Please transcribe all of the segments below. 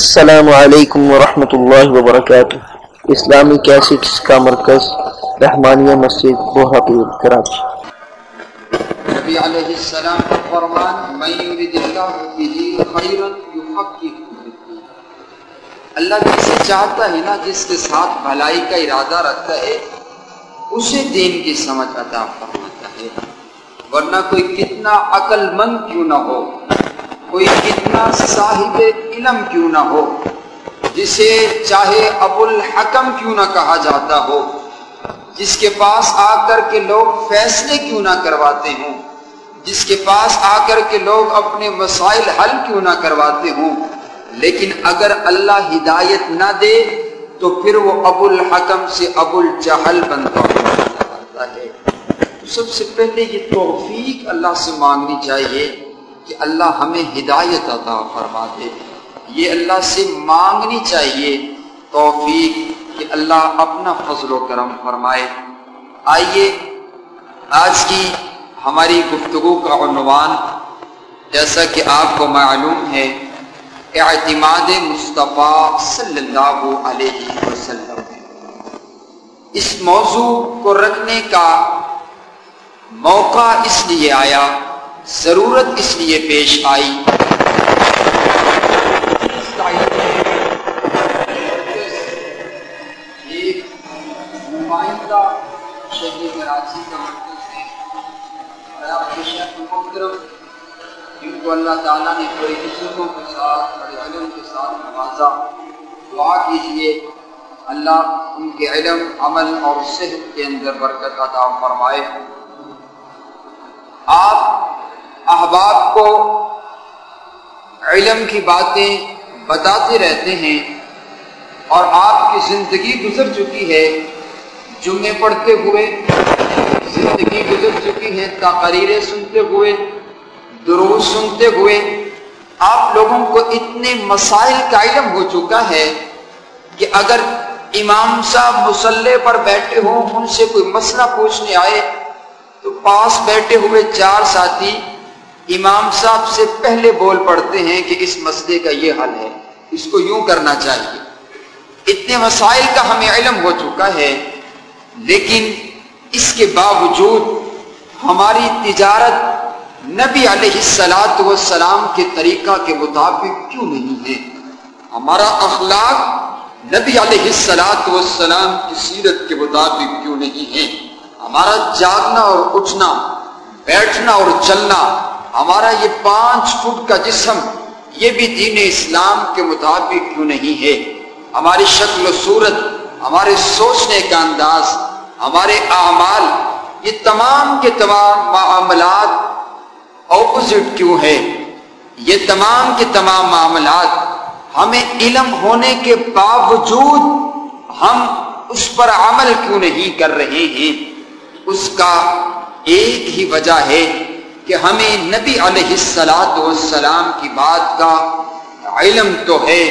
السلام علیکم ورحمۃ اللہ وبرکاتہ۔ اسلامی کیسٹس کا مرکز، رحمانیہ مسجد بوہاپور کراچی نبی علیہ السلام کا فرمان میں یرید اللہ به خیرا یحقق اللہ جسے چاہتا ہے نا، جس کے ساتھ بھلائی کا ارادہ رکھتا ہے، اسے دین کی سمجھ عطا فرماتا ہے۔ ورنہ کوئی کتنا عقل مند کیوں نہ ہو۔ کوئی کتنا صاحب علم کیوں نہ ہو، جسے چاہے ابو الحکم کیوں نہ کہا جاتا ہو، جس کے پاس آ کر کے لوگ فیصلے کیوں نہ کرواتے ہوں، جس کے پاس آ کر کے لوگ اپنے مسائل حل کیوں نہ کرواتے ہوں۔ لیکن اگر اللہ ہدایت نہ دے، تو پھر وہ ابو الحکم سے ابو الجہل بنتا ہے۔ سب سے پہلے یہ توفیق اللہ سے مانگنی چاہیے۔ کہ اللہ ہمیں ہدایت عطا فرما دے۔ یہ اللہ سے مانگنی چاہیے۔ توفیق کہ اللہ اپنا فضل و کرم فرمائے۔ آئیے آج کی ہماری گفتگو کا عنوان جیسا کہ آپ کو معلوم ہے، اعتماد مصطفیٰ صلی اللہ علیہ وسلم۔ اس موضوع کو رکھنے کا موقع اس لیے آیا ضرورت اس لیے پیش آئی۔ ایک نمائندہ کراچی کا مرکز ہے۔ ان کو اللہ تعالیٰ نے بڑی عزتوں کے ساتھ، بڑے علم کے ساتھ نوازا۔ دعا کیجیے اللہ ان کے علم، عمل اور صحت کے اندر برکت عطا فرمائے۔ آپ احباب کو علم کی باتیں بتاتے رہتے ہیں اور آپ کی زندگی گزر چکی ہے، جمعے پڑھتے ہوئے، زندگی گزر چکی ہے، تقریریں سنتے ہوئے، دروس سنتے ہوئے، آپ لوگوں کو اتنے مسائل کا علم ہو چکا ہے کہ اگر امام صاحب مسلح پر بیٹھے ہوں، ان سے کوئی مسئلہ پوچھنے آئے، تو پاس بیٹھے ہوئے چار ساتھی امام صاحب سے پہلے بول پڑتے ہیں کہ اس مسئلے کا یہ حل ہے، اس کو یوں کرنا چاہیے۔ اتنے مسائل کا ہمیں علم ہو چکا ہے، لیکن اس کے باوجود ہماری تجارت نبی علیہ السلاط والسلام کے طریقہ کے مطابق کیوں نہیں ہے؟ ہمارا اخلاق نبی علیہ السلاط والسلام کی سیرت کے مطابق کیوں نہیں ہے؟ ہمارا جاگنا اور اٹھنا، بیٹھنا اور چلنا ہمارا یہ پانچ فٹ کا جسم یہ بھی دین اسلام کے مطابق کیوں نہیں ہے؟ ہماری شکل و صورت، ہمارے سوچنے کا انداز، ہمارے اعمال، یہ تمام کے تمام معاملات اپوزٹ کیوں ہے یہ تمام کے تمام معاملات ہمیں علم ہونے کے باوجود ہم اس پر عمل کیوں نہیں کر رہے ہیں؟ اس کا ایک ہی وجہ ہے کہ ہمیں نبی علیہ السلاط والسلام کی بات کا علم تو ہے،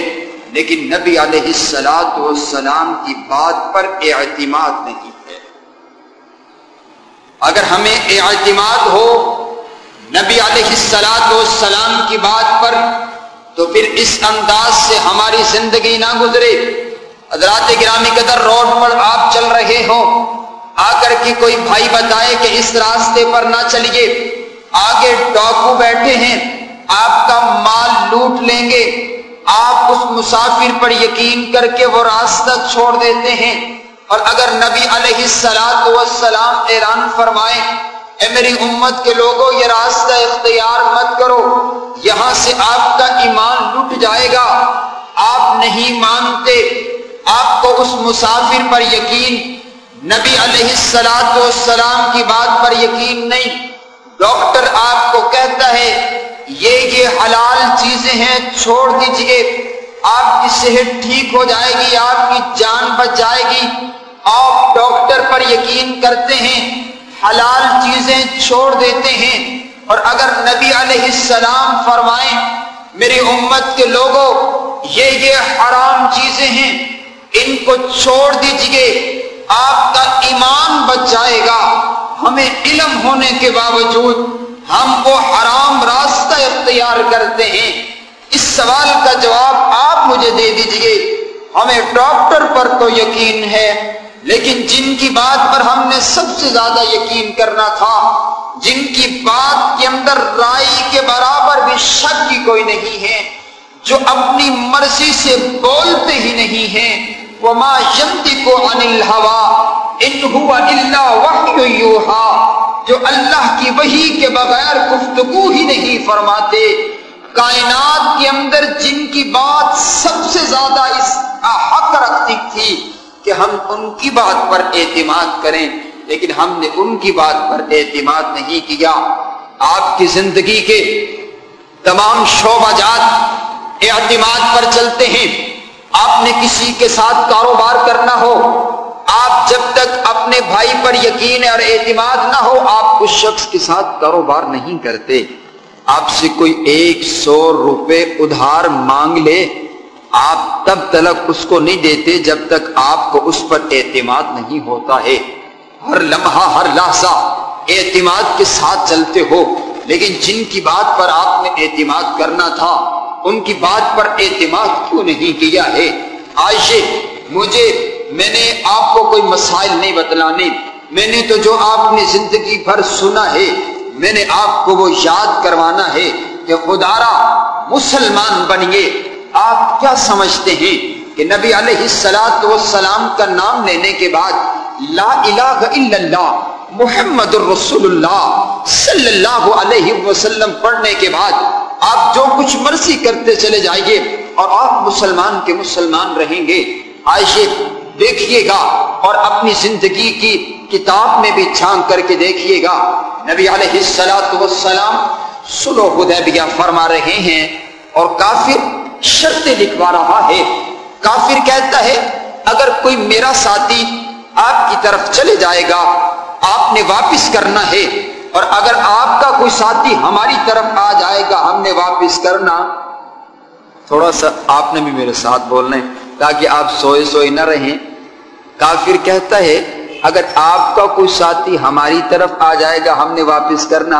لیکن نبی علیہ السلاط والسلام کی بات پر اعتماد نہیں ہے۔ اگر ہمیں اعتماد ہو نبی علیہ السلاط والسلام کی بات پر، تو پھر اس انداز سے ہماری زندگی نہ گزرے۔ حضرات گرامی قدر روڈ پر آپ چل رہے ہو آ کر کے کوئی بھائی بتائے کہ اس راستے پر نہ چلیے۔ آگے ڈاکو بیٹھے ہیں، آپ کا مال لوٹ لیں گے۔ آپ اس مسافر پر یقین کر کے وہ راستہ چھوڑ دیتے ہیں۔ اور اگر نبی علیہ السلاط والسلام اعلان فرمائے، اے میری امت کے لوگوں یہ راستہ اختیار مت کرو۔ یہاں سے آپ کا ایمان لٹ جائے گا۔ آپ نہیں مانتے۔ آپ کو اس مسافر پر یقین، نبی علیہ السلاط والسلام کی بات پر یقین نہیں۔ ڈاکٹر آپ کو کہتا ہے، یہ یہ حلال چیزیں ہیں، چھوڑ دیجیے۔ آپ کی صحت ٹھیک ہو جائے گی، آپ کی جان بچ جائے گی۔ آپ ڈاکٹر پر یقین کرتے ہیں، حلال چیزیں چھوڑ دیتے ہیں۔ اور اگر نبی علیہ السلام فرمائیں، میری امت کے لوگوں، یہ یہ حرام چیزیں ہیں، ان کو چھوڑ دیجیے۔ آپ کا ایمان بچ جائے گا۔ ہمیں علم ہونے کے باوجود ہم وہ حرام راستہ اختیار کرتے ہیں۔ اس سوال کا جواب آپ مجھے ہمیں ڈاکٹر پر تو یقین ہے، لیکن جن کی بات پر ہم نے سب سے زیادہ یقین کرنا تھا، جن کی بات کے اندر رائی کے برابر بھی شک کی کوئی نہیں ہے، جو اپنی مرضی سے بولتے ہی نہیں ہیں۔ وہ ماں کو انل ہوا ان ہوا اللہ یوہا جو اللہ کی وحی کے بغیر گفتگو ہی نہیں فرماتے۔ کائنات کے اندر جن کی بات سب سے زیادہ اس حق رکھتی تھی کہ ہم ان کی بات پر اعتماد کریں، لیکن ہم نے ان کی بات پر اعتماد نہیں کیا۔ آپ کی زندگی کے تمام شعبہ جات اعتماد پر چلتے ہیں۔ آپ نے کسی کے ساتھ کاروبار کرنا ہو آپ جب تک اپنے بھائی پر یقین اور اعتماد نہ ہو، آپ اس شخص کے ساتھ کاروبار نہیں کرتے۔ آپ سے کوئی ایک سو روپے ادھار مانگ لے، آپ تب تلک اس کو نہیں دیتے جب تک آپ کو اس پر اعتماد نہیں ہوتا ہے۔ ہر لمحہ، ہر لحظہ اعتماد کے ساتھ چلتے ہو، لیکن جن کی بات پر آپ نے اعتماد کرنا تھا، ان کی بات پر اعتماد کیوں نہیں کیا ہے؟ عائشہ، مجھے میں نے آپ کو کوئی مسائل نہیں بتلانے، میں نے تو جو آپ نے زندگی بھر سنا ہے، میں نے آپ کو وہ یاد کروانا ہے کہ خدارا مسلمان بنیے آپ کیا سمجھتے ہیں کہ نبی علیہ السلاط والسلام کا نام لینے کے بعد لا الہ الا اللہ، محمد الرسول اللہ صلی اللہ علیہ وسلم پڑھنے کے بعد آپ جو کچھ مرضی کرتے چلے جائیے اور آپ مسلمان کے مسلمان رہیں گے۔ عائشہ دیکھیے گا اور اپنی زندگی کی کتاب میں بھی چھان کر کے دیکھیے گا۔ نبی علیہ السلاۃ والسلام سلو حدیبیہ فرما رہے ہیں اور کافر شرطیں لکھوا رہا ہے۔ کافر کہتا ہے، اگر کوئی میرا ساتھی آپ کی طرف چلے جائے گا، آپ نے واپس کرنا ہے۔ اور اگر آپ کا کوئی ساتھی ہماری طرف آ جائے گا، ہم نے واپس کرنا۔ تھوڑا سا آپ نے بھی میرے ساتھ بولنا ہے تاکہ آپ سوئے سوئے نہ رہیں۔ کافر کہتا ہے، اگر آپ کا کوئی ساتھی ہماری طرف آ جائے گا، ہم نے واپس کرنا۔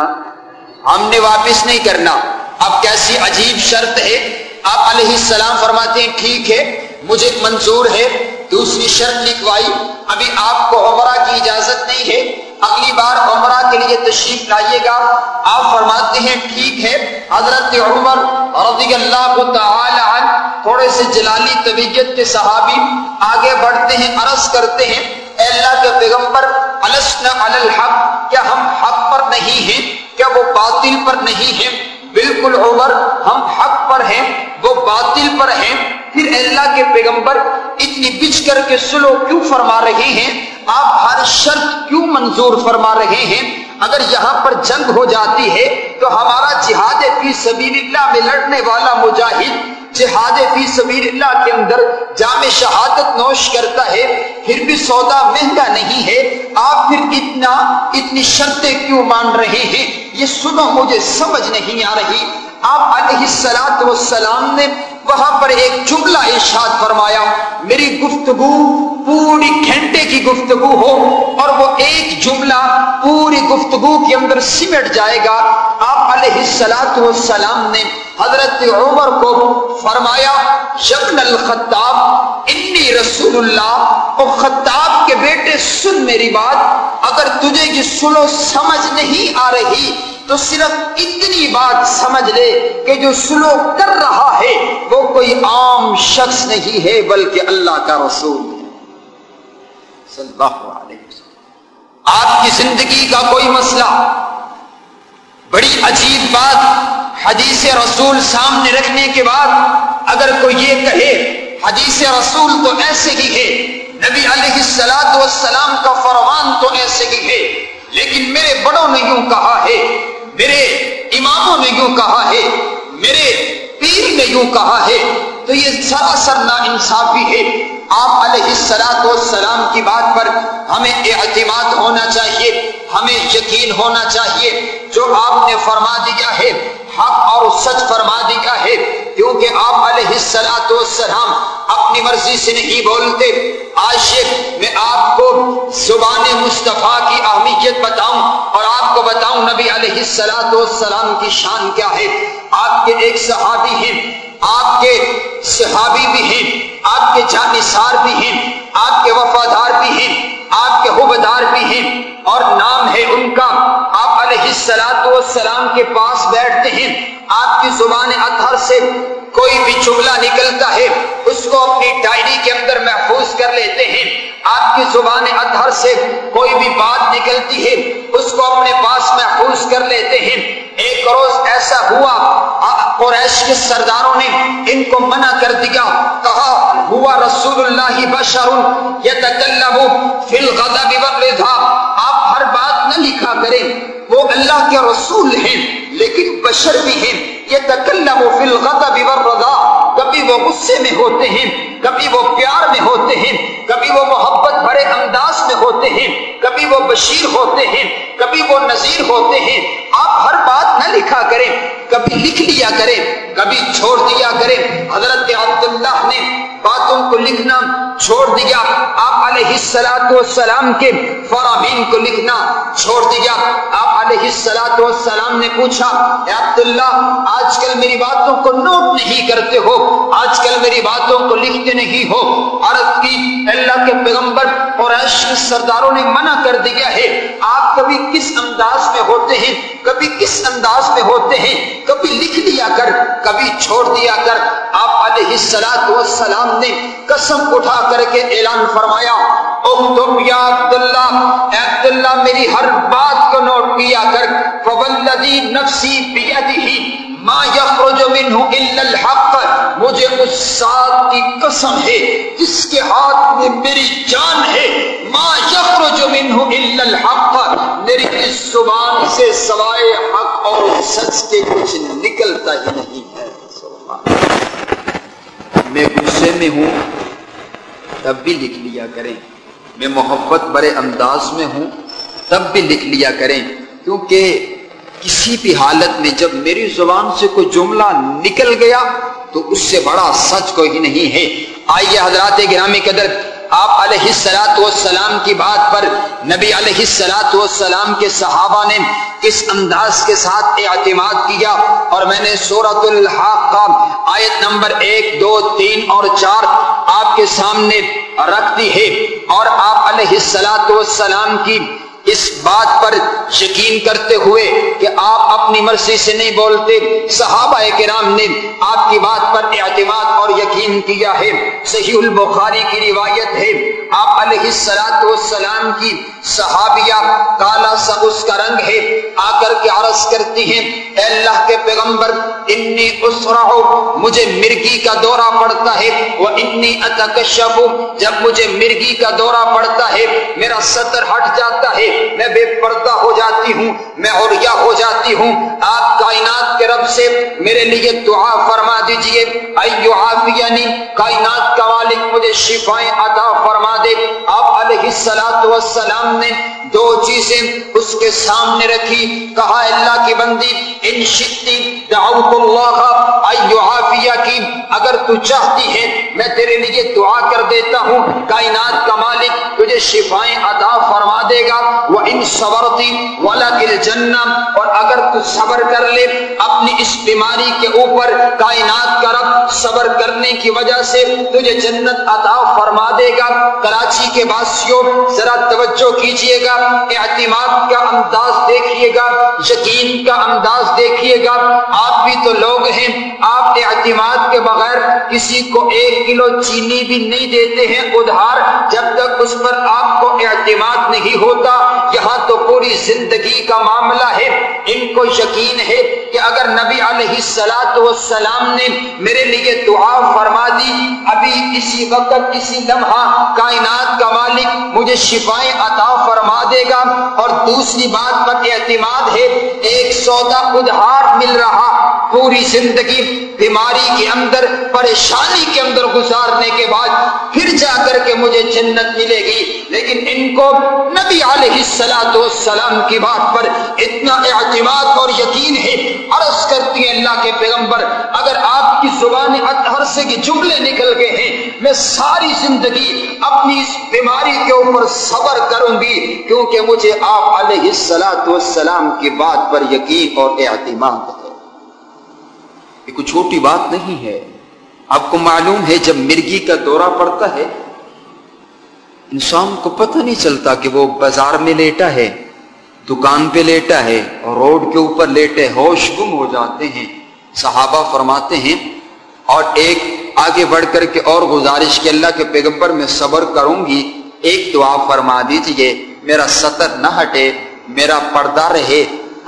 ہم نے واپس نہیں کرنا۔ اب کیسی عجیب شرط ہے۔ آپ علیہ السلام فرماتے ہیں، ٹھیک ہے، مجھے منظور ہے۔ دوسری شرط لکھوائی۔ ابھی آپ کو عمرہ کی اجازت نہیں ہے۔ اگلی بار عمرہ کے لیے تشریف لائیے گا۔ آپ فرماتے ہیں، ٹھیک ہے۔ حضرت عمر رضی اللہ تعالی عنہ تھوڑے سے جلالی طبیعت کے صحابی آگے بڑھتے ہیں، عرض کرتے ہیں، اے اللہ کے پیغمبر علی الحق، کیا ہم حق پر نہیں ہیں؟ کیا وہ باطل پر نہیں ہیں؟ بالکل عمر، ہم حق پر ہیں، وہ باطل پر ہیں۔ پھر اللہ کے پیغمبر، اتنی بچ کر کے سلو کیوں فرما رہے ہیں؟ آپ ہر شرط کیوں منظور فرما رہے ہیں؟ اگر یہاں پر جنگ ہو جاتی ہے تو ہمارا جہاد فی سبیل اللہ میں لڑنے والا مجاہد جہاد فی سبیل اللہ کے اندر جامع شہادت نوش کرتا ہے، پھر بھی سودا مہنگا نہیں ہے۔ آپ پھر اتنا، اتنی شرطیں کیوں مان رہے ہیں؟ یہ سنو، مجھے سمجھ نہیں آ رہی۔ آپ علیہ السلام نے وہاں پر ایک جملہ ارشاد فرمایا، میری گفتگو پوری گھنٹے کی گفتگو ہو اور وہ ایک جملہ پوری گفتگو کے اندر سمٹ جائے گا۔ آپ علیہ السلاط والسلام نے حضرت عمر کو فرمایا شبن الخطاب، انی رسول اللہ اور خطاب کے بیٹے، سن میری بات، اگر تجھے یہ سنو، سمجھ نہیں آ رہی تو صرف اتنی بات سمجھ لے کہ جو سلو کر رہا ہے وہ کوئی عام شخص نہیں ہے بلکہ اللہ کا رسول صلی اللہ علیہ وسلم۔ آپ کی زندگی کا کوئی مسئلہ؟ بڑی عجیب بات حدیث رسول سامنے رکھنے کے بعد اگر کوئی یہ کہے، حدیث رسول تو ایسے ہی ہے، نبی علیہ السلاط والسلام کا فرمان تو ایسے ہی ہے، لیکن میرے بڑوں نے یوں کہا ہے میرے اماموں نے یوں کہا ہے، میرے پیر نے یوں کہا ہے، تو یہ سراسر نا انصافی ہے۔ آپ علیہ السلاط والسلام کی بات پر ہمیں اعتماد ہونا چاہیے، ہمیں یقین ہونا چاہیے۔ جو آپ نے فرما دیا ہے، حق اور سچ فرما دیا ہے، کیونکہ آپ علیہ السلاط والسلام اپنی مرضی سے نہیں بولتے۔ عاشق میں آپ کو زبان مصطفیٰ کی اہمیت بتاؤں اور آپ کو بتاؤں، نبی علیہ السلام والسلام کی شان کیا ہے؟ آپ کے ایک صحابی ہیں آپ کے صحابی بھی ہیں، آپ کے جانصار بھی ہیں، آپ کے وفادار بھی ہیں، آپ کے حبدار بھی ہیں۔ اور نام ہے ان کا۔ آپ علیہ السلاط والسلام کے پاس بیٹھتے ہیں۔ آپ کی زبان اطہر سے کوئی بھی جملہ نکلتا ہے، اس کو اپنی ڈائری کے اندر محفوظ کر لیتے ہیں۔ آپ کی زبان اطہر سے کوئی بھی بات نکلتی ہے، اس کو اپنے پاس محفوظ کر لیتے ہیں۔ ایک روز ایسا ہوا قریش کے سرداروں نے ان کو منع کر دیا، کہا، ہوا رسول اللہ بشر یتکلم فی الغضب والرضا آپ ہر بات نہ لکھا کریں، وہ اللہ کے رسول ہیں، لیکن بشر بھی ہیں یہ تکلم فی الغضب والرضا کبھی وہ غصے میں ہوتے ہیں، کبھی وہ پیار میں ہوتے ہیں، کبھی وہ محبت بڑے انداز میں ہوتے ہیں، کبھی وہ بشیر ہوتے ہیں، کبھی وہ نذیر ہوتے ہیں۔ آپ ہر بات نہ لکھا کریں، کبھی لکھ لیا کریں۔ کبھی چھوڑ دیا کریں۔ حضرت عبداللہ نے باتوں کو لکھنا چھوڑ دیا۔ آپ علیہ السلاط والسلام کے فرامین کو لکھنا چھوڑ دیا۔ آپ علیہ السلاط والسلام نے پوچھا، اے عبداللہ آج کل میری باتوں کو نوٹ نہیں کرتے ہو؟ آج کل میری باتوں کو لکھتے نہیں ہو؟ عرض کی، اللہ کے پیغمبر اور عشق سرداروں نے منع کر دیا ہے۔ آپ کبھی کس انداز میں ہوتے ہیں؟ کبھی کس انداز میں ہوتے ہیں؟ کبھی لکھ دیا کر۔ کبھی چھوڑ دیا کر آپ علیہ السلاط والسلام نے قسم اٹھا کر کے اعلان فرمایا تم یا عبداللہ، اے عبداللہ، میری ہر بات کو نوٹ کیا کر۔ فولدی نفسی بیدہی ما یخرج منہ الا الحق۔ مجھے اس ذات کی قسم ہے جس کے ہاتھ میں میری جان ہے۔ ما یخرج منہ الا الحق۔ میری اس زبان سے سوائے حق اور سچ کے کچھ نکلتا ہی نہیں۔ ہے میں غصے میں ہوں، تب بھی لکھ لیا کریں۔ میں محبت برے انداز میں ہوں، تب بھی لکھ لیا کریں۔ کیونکہ کسی بھی حالت میں جب میری زبان سے کوئی جملہ نکل گیا، تو اس سے بڑا سچ کوئی نہیں ہے۔ آئیے حضرات گرامی قدر آپ علیہ السلاط والسلام کی بات پر نبی علیہ السلاط والسلام کے صحابہ نے کس انداز کے ساتھ اعتماد کیا؟ اور میں نے سورت الحاق کا آیت نمبر ایک، دو، تین اور چار آپ کے سامنے رکھ دی ہے اور آپ علیہ السلاط والسلام کی اس بات پر یقین کرتے ہوئے کہ آپ اپنی مرضی سے نہیں بولتے، صحابہ کرام نے آپ کی بات پر اعتماد اور یقین کیا ہے۔ صحیح البخاری کی روایت ہے، آپ علیہ السلاط والسلام کی صحابیہ کالا سا اس کا رنگ ہے، آ کر کے عرض کرتی ہیں، اے اللہ کے پیغمبر، انی اسرع مجھے مرگی کا دورہ پڑتا ہے وہ انی اتکشف، جب مجھے مرگی کا دورہ پڑتا ہے، میرا سطر ہٹ جاتا ہے۔ میں بے پردہ ہو جاتی ہوں، میں اوریا ہو جاتی ہوں۔ آپ کائنات کے رب سے میرے لیے دعا فرما دیجیے۔ ایو عافیانی کائنات کا مالک مجھے شفائیں عطا فرما دے۔ آپ علیہ السلام والسلام نے دو چیزیں اس کے سامنے رکھی۔ کہا، اللہ کی بندی، ان شتی دعوت اللہ ایو عافیہ کی اگر تو چاہتی ہے میں تیرے لیے دعا کر دیتا ہوں۔ کائنات کا مالک تجھے شفائیں عطا فرما دے گا۔ وہ ان صبرتی والا دل جنم اور اگر تو صبر کر لے، اپنی اس بیماری کے اوپر کائنات کا رب صبر کرنے کی وجہ سے تجھے جنت عطا فرما دے گا۔ کراچی کے باسیوں ذرا توجہ کیجیے گا، اعتماد کا انداز دیکھیے گا، یقین کا انداز دیکھیے گا۔ آپ بھی تو لوگ ہیں، آپ اعتماد کے بغیر کسی کو ایک کلو چینی بھی نہیں دیتے ہیں۔ ادھار، جب تک اس پر آپ کو اعتماد نہیں ہوتا یہاں تو پوری زندگی کا معاملہ ہے۔ ان کو یقین ہے کہ اگر نبی علیہ السلاط والسلام نے میرے لیے دعا فرما دی، ابھی اسی وقت اسی لمحہ کائنات کا مالک مجھے شفائیں عطا فرما دے گا۔ اور دوسری بات پر اعتماد ہے، ایک سودا ادھار مل رہا۔ پوری زندگی بیماری کے اندر، پریشانی کے اندر گزارنے کے بعد پھر جا کر کے مجھے جنت ملے گی۔ لیکن ان کو نبی علیہ السلاۃ والسلام کی بات پر اتنا اعتماد اور یقین ہے، عرض کرتی ہے اللہ کے پیغمبر، اگر آپ کی زبان اطہر سے جملے نکل گئے ہیں، میں ساری زندگی اپنی اس بیماری کے اوپر صبر کروں گی، کیونکہ مجھے آپ علیہ السلاۃ والسلام کی بات پر یقین اور اعتماد ہے۔ یہ کوئی چھوٹی بات نہیں ہے۔ آپ کو معلوم ہے جب مرگی کا دورہ پڑتا ہے، انسان کو پتہ نہیں چلتا کہ وہ بازار میں لیٹا ہے، دکان پہ لیٹا ہے اور روڈ کے اوپر لیٹے ہوش گم ہو جاتے ہیں۔ صحابہ فرماتے ہیں، اور ایک آگے بڑھ کر کے اور گزارش کے اللہ کے پیغمبر میں صبر کروں گی۔ ایک دعا فرما دیجیے، میرا سطر نہ ہٹے، میرا پردہ رہے۔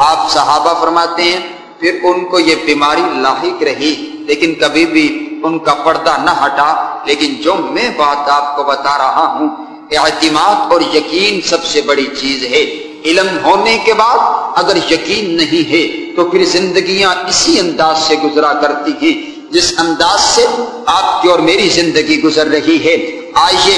آپ صحابہ فرماتے ہیں پھر ان کو یہ بیماری لاحق رہی، لیکن کبھی بھی ان کا پردہ نہ ہٹا۔ لیکن جو میں بات آپ کو بتا رہا ہوں، اعتماد اور یقین سب سے بڑی چیز ہے۔ علم ہونے کے بعد اگر یقین نہیں ہے، تو پھر زندگیاں اسی انداز سے گزرا کرتی ہیں، جس انداز سے آپ کی اور میری زندگی گزر رہی ہے۔ آئیے،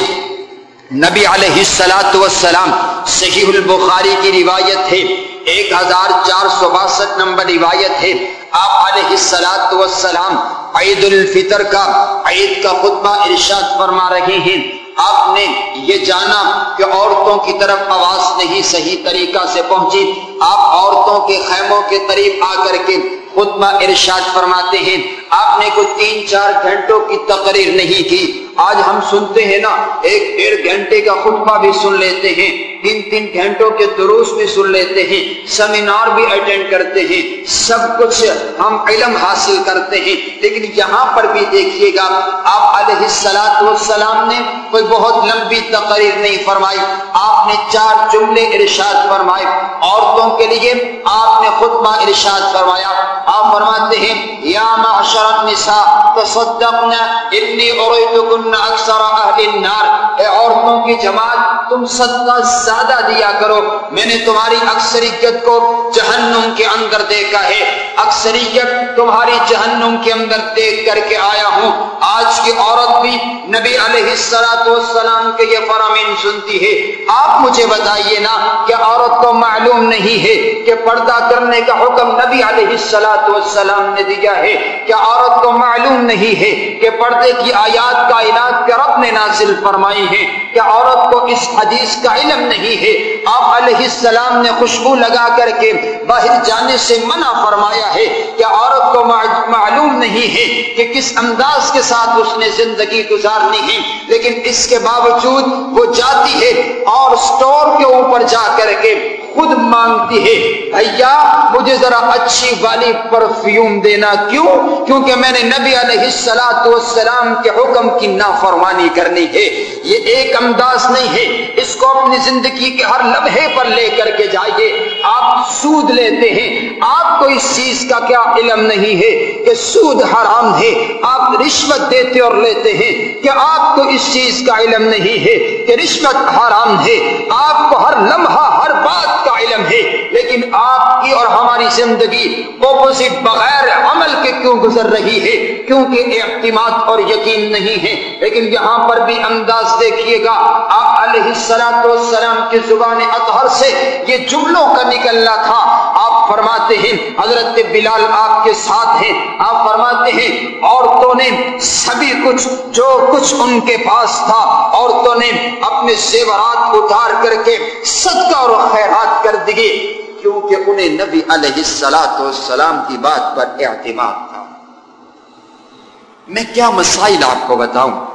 نبی علیہ السلاۃ والسلام، صحیح البخاری کی روایت ہے۔ ایک ہزار چار سو باسٹھ نمبر روایت ہے۔ آپ علیہ السلاۃ والسلام عید الفطر کا، عید کا خطبہ ارشاد فرما رہے ہیں۔ آپ نے یہ جانا کہ عورتوں کی طرف آواز نہیں صحیح طریقہ سے پہنچی۔ آپ عورتوں کے خیموں کے قریب آ کر کے خطبہ ارشاد فرماتے ہیں۔ آپ نے کوئی تین چار گھنٹوں کی تقریر نہیں کی۔ آج ہم سنتے ہیں نا، ایک ڈیڑھ گھنٹے کا خطبہ بھی سن لیتے ہیں۔ تین تین گھنٹوں کے دروس بھی سن لیتے ہیں، سیمینار بھی اٹینڈ کرتے ہیں، سب کچھ ہم علم حاصل کرتے ہیں۔ لیکن یہاں پر بھی دیکھیے گا، آپ علیہ السلاط والسلام نے کوئی بہت لمبی تقریر نہیں فرمائی۔ آپ نے چار جملے ارشاد فرمائے۔ عورتوں کے لیے آپ نے خطبہ ارشاد فرمایا۔ آپ فرماتے ہیں، یا معشر النساء، تصدقنا، انی اریدکن اکثر اہل النار۔ اے عورتوں کی جماعت، تم صدقہ زیادہ دیا کرو۔ میں نے تمہاری اکثریت کو جہنم کے اندر دیکھا ہے۔ اکثریت تمہاری جہنم کے اندر دیکھ کر کے آیا ہوں۔ آج کی عورت بھی نبی علیہ السلام کے یہ فرامین سنتی ہے۔ آپ مجھے بتائیے نا کہ عورت کو معلوم نہیں ہے کہ پردہ کرنے کا حکم نبی علیہ السلام نے دیا ہے۔ کیا عورت کو معلوم نہیں ہے کہ پردے کی آیات کا علاج کیا رب نے نازل فرمائی ہے کیا عورت کو اس حدیث کا علم نہیں ہے۔ آپ علیہ السلام نے خوشبو لگا کر کے باہر جانے سے منع فرمایا ہے کیا عورت کو معلوم نہیں ہے کہ کس انداز کے ساتھ اس نے زندگی گزارنی ہے، لیکن اس کے باوجود وہ جاتی ہے اور سٹور کے اوپر جا کر کے خود مانگتی ہے۔ بھیا، مجھے ذرا اچھی والی پرفیوم دینا کیوں؟ کیونکہ میں نے نبی علیہ السلاۃ والسلام کے حکم کی نافرمانی کرنی ہے۔ یہ ایک انداز نہیں ہے۔ اس کو اپنی زندگی کے ہر لمحے پر لے کر کے جائیے۔ آپ سود لیتے ہیں۔ آپ کو اس چیز کا کیا علم نہیں ہے کہ سود حرام ہے۔ آپ رشوت دیتے اور لیتے ہیں۔ کہ آپ کو اس چیز کا علم نہیں ہے کہ رشوت حرام ہے۔ آپ کو ہر لمحہ ہر بات کا علم ہے، لیکن آپ کی اور ہماری زندگی اپوزٹ بغیر عمل کے کیوں گزر رہی ہے؟ کیونکہ اعتماد اور یقین نہیں ہے۔ لیکن یہاں پر بھی انداز دیکھیے گا، آپ علیہ السلام کی زبان اطہر سے یہ جملوں کا نکلنا تھا۔ آپ فرماتے ہیں، حضرت بلال آپ کے ساتھ ہیں۔ آپ فرماتے ہیں، عورتوں نے سبھی کچھ، جو کچھ ان کے پاس تھا، عورتوں نے اپنے زیورات اتار کر کے صدقہ اور خیرات کر دیے۔ کیونکہ انہیں نبی علیہ السلاۃ والسلام کی بات پر اعتماد تھا۔ میں کیا مسائل آپ کو بتاؤں؟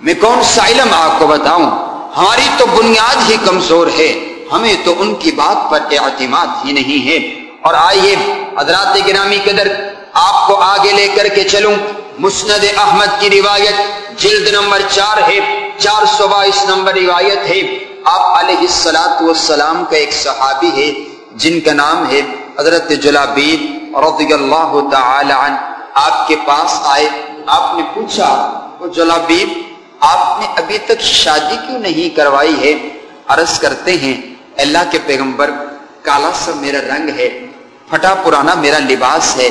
میں کون سا علم آپ کو بتاؤں؟ ہماری تو بنیاد ہی کمزور ہے۔ ہمیں تو ان کی بات پر اعتماد ہی نہیں ہے۔ اور آئیے، حضرات گرامی قدر، آپ کو آگے لے کر کے چلوں۔ مسند احمد کی روایت جلد نمبر چار ہے، چار سو بائیس نمبر روایت ہے۔ آپ علیہ السلاۃ والسلام کا ایک صحابی ہے، جن کا نام ہے حضرت جلابید رضی اللہ تعالی عنہ۔ آپ کے پاس آئے، آپ نے پوچھا، وہ جلابید آپ نے ابھی تک شادی کیوں نہیں کروائی ہے؟ عرض کرتے ہیں اللہ کے پیغمبر کالا سا میرا رنگ ہے، پھٹا پرانا میرا لباس ہے۔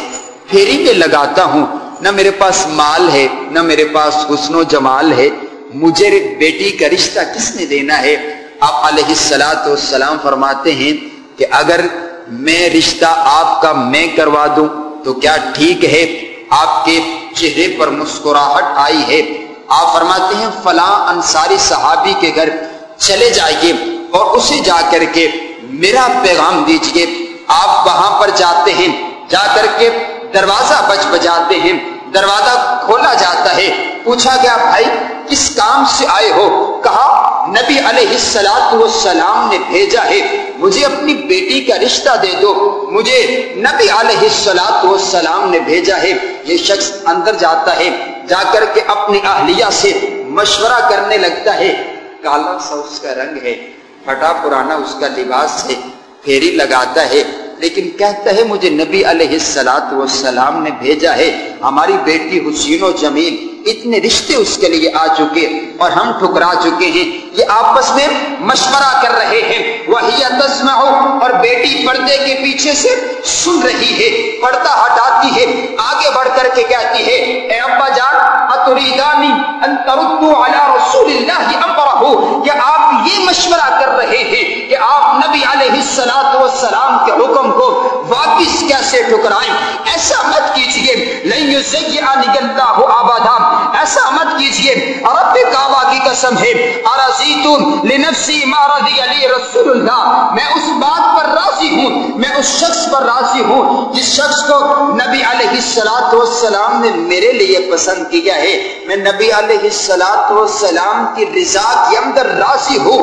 پھیری میں لگاتا ہوں، نہ میرے پاس مال ہے، نہ میرے پاس حسن و جمال ہے۔ مجھے بیٹی کا رشتہ کس نے دینا ہے؟ آپ علیہ السلاۃ والسلام فرماتے ہیں کہ اگر میں رشتہ آپ کا میں کروا دوں تو کیا ٹھیک ہے؟ آپ کے چہرے پر مسکراہٹ آئی ہے۔ آپ فرماتے ہیں، فلاں انصاری صحابی کے گھر چلے جائیے۔ اور اسے جا کر کے میرا پیغام دیجیے۔ آپ وہاں پر جاتے ہیں، جا کر کے دروازہ بچ بجاتے ہیں، دروازہ کھولا جاتا ہے۔ پوچھا گیا، بھائی، کس کام سے آئے ہو؟ کہا، نبی علیہ السلام والسلام نے بھیجا ہے۔ مجھے اپنی بیٹی کا رشتہ دے دو۔ مجھے نبی علیہ السلام والسلام نے بھیجا ہے۔ یہ شخص اندر جاتا ہے، جا کر کے اپنی اہلیہ سے مشورہ کرنے لگتا ہے۔ کالا سا اس کا رنگ ہے۔ پھٹا پرانا اس کا لباس ہے پھیری لگاتا ہے، لیکن کہتا ہے مجھے نبی علیہ السلاط والسلام نے بھیجا ہے، ہماری بیٹی حسین و جمیل اتنے رشتے اس کے لیے آ چکے اور ہم ٹھکرا چکے ہیں۔ یہ آپس میں مشورہ کر رہے ہیں۔ وہی تسمع اور بیٹی پردے کے پیچھے سے سن رہی ہے، پردہ ہٹاتی ہے، آگے بڑھ کر کے کہتی ہے، اے ابا جان، اتریدانی ان تردو علی رسول اللہ امرہ؟ کہ آپ یہ مشورہ کر رہے ہیں کہ آپ نبی علیہ السلام والسلام کے حکم کو واپس کیسے ٹھکرائیں ایسا مت کیجیے، لن یزیعنی اللہ آبادا ایسا مت کیجیے، رب کعبہ کی قسم ہے۔ ارزیتم لنفسی ما رضی علی رسول اللہ میں اس بات پر راضی ہوں، میں اس شخص پر راضی ہوں جس شخص کو نبی علیہ السلام والسلام نے میرے لیے پسند کیا ہے۔ میں نبی علیہ السلام والسلام کی رضا کے اندر راضی ہوں۔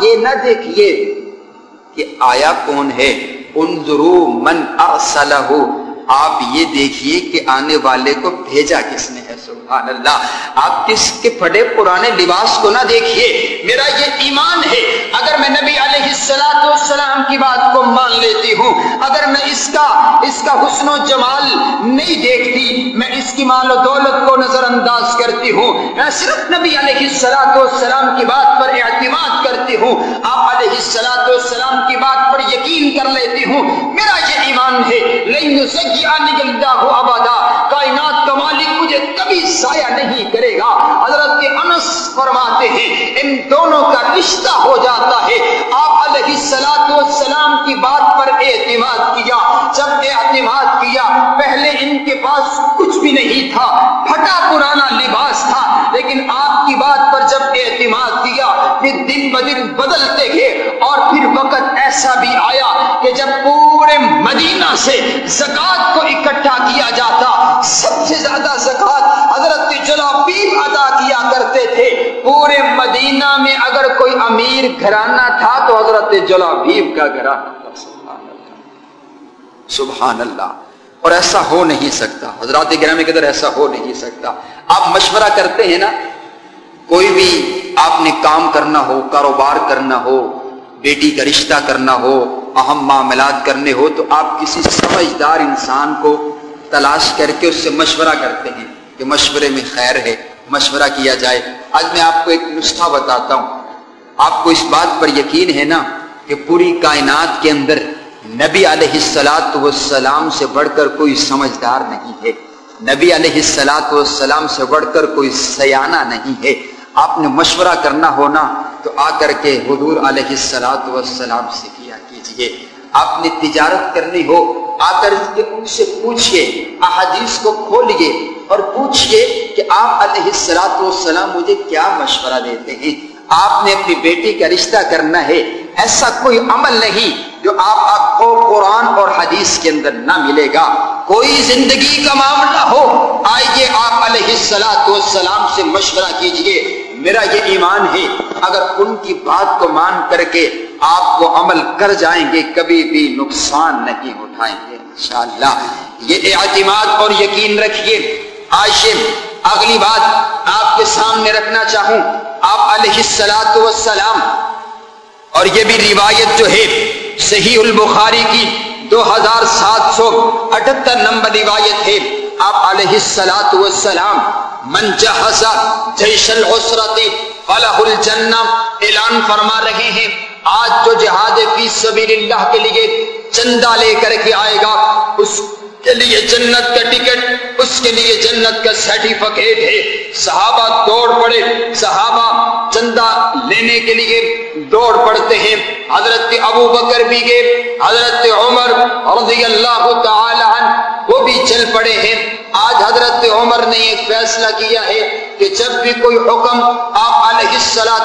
یہ نہ دیکھیے کہ آیا کون ہے۔ انظرو من ارسلہ آپ یہ دیکھیے کہ آنے والے کو بھیجا کس نے ہے سبحان اللہ آپ کس کے پھٹے پرانے لباس کو نہ دیکھیے۔ میرا یہ ایمان ہے۔ اگر میں نبی علیہ السلام والسلام کی بات کو مان لیتی ہوں، اگر میں اس کا اس کا حسن و جمال نہیں دیکھتی، میں اس کی مال و دولت کو نظر انداز کرتی ہوں۔ میں صرف نبی علیہ السلام والسلام کی بات پر اعتماد کر کرتی ہوں۔ آپ علیہ السلام والسلام کی بات پر یقین کر لیتی ہوں۔ میرا یہ ایمان ہے، لن ابدا۔ کائنات کا مالک مجھے کبھی ضائع نہیں کرے گا۔ حضرت انس فرماتے ہیں، ان دونوں کا رشتہ ہو جاتا ہے۔ آپ علیہ السلام والسلام کی بات پر اعتماد کیا۔ جب اعتماد کیا، پہلے ان کے پاس کچھ بھی نہیں تھا۔ پھٹا پرانا لباس تھا، لیکن آپ جب اعتماد کیا پھر دن بدن بدلتے گئے اور پھر وقت ایسا بھی آیا کہ جب پورے مدینہ سے زکات کو اکٹھا کیا جاتا، سب سے زیادہ زکات حضرت جلابیب ادا کیا کرتے تھے۔ پورے مدینہ میں اگر کوئی امیر گھرانہ تھا تو حضرت جلابیب کا گھرانہ سبحان اللہ۔ سبحان اللہ۔ اور ایسا ہو نہیں سکتا۔ حضرات گرامی کے اندر ایسا ہو نہیں سکتا۔ آپ مشورہ کرتے ہیں نا کوئی بھی آپ نے کام کرنا ہو، کاروبار کرنا ہو، بیٹی کا رشتہ کرنا ہو، اہم معاملات کرنے ہو، تو آپ کسی سمجھدار انسان کو تلاش کر کے اس سے مشورہ کرتے ہیں کہ مشورے میں خیر ہے، مشورہ کیا جائے۔ آج میں آپ کو ایک نسخہ بتاتا ہوں۔ آپ کو اس بات پر یقین ہے نا کہ پوری کائنات کے اندر نبی علیہ السلاط والسلام سے بڑھ کر کوئی سمجھدار نہیں ہے۔ نبی علیہ السلاط والسلام سے بڑھ کر کوئی سیانہ نہیں ہے۔ آپ نے مشورہ کرنا ہونا تو آ کر کے حضور علیہ السلاط والسلام سے کیا کیجیے۔ آپ نے تجارت کرنی ہو، آ کر کے ان سے پوچھئے، احادیث کو کھولئے اور پوچھئے کہ آپ علیہ السلاط والسلام مجھے کیا مشورہ دیتے ہیں۔ آپ نے اپنی بیٹی کا رشتہ کرنا ہے، ایسا کوئی عمل نہیں جو آپ آپ کو قرآن اور حدیث کے اندر نہ ملے گا۔ کوئی زندگی کا معاملہ ہو، آئیے آپ علیہ السلاط والسلام سے مشورہ کیجیے۔ میرا یہ ایمان ہے، اگر ان کی بات کو مان کر کے آپ کو عمل کر جائیں گے، کبھی بھی نقصان نہیں اٹھائیں گے، انشاءاللہ۔ یہ اعتماد اور یقین رکھیے۔ عاشم اگلی بات آپ کے سامنے رکھنا چاہوں۔ آپ علیہ السلاط والسلام، اور یہ بھی روایت جو ہے، صحیح البخاری کی۔ دو ہزار سات سو اٹھتر نمبر روایت ہے۔ آپ علیہ السلاط والسلام، من جہز جیش العسرت فلح الجنہ، اعلان فرما رہے ہیں، آج جو جہاد فی سبیل اللہ کے لیے چندہ لے کر کے آئے گا، اس کے لیے جنت کا ٹکٹ، اس کے لیے جنت کا سرٹیفکیٹ ہے۔ صحابہ دوڑ پڑے۔ صحابہ چندہ لینے کے لیے دوڑ پڑتے ہیں۔ حضرت ابو بکر بھی گئے۔ حضرت عمر رضی اللہ تعالی عنہ وہ بھی چل پڑے ہیں۔ آج حضرت عمر نے ایک فیصلہ کیا ہے کہ جب بھی کوئی حکم آپ علیہ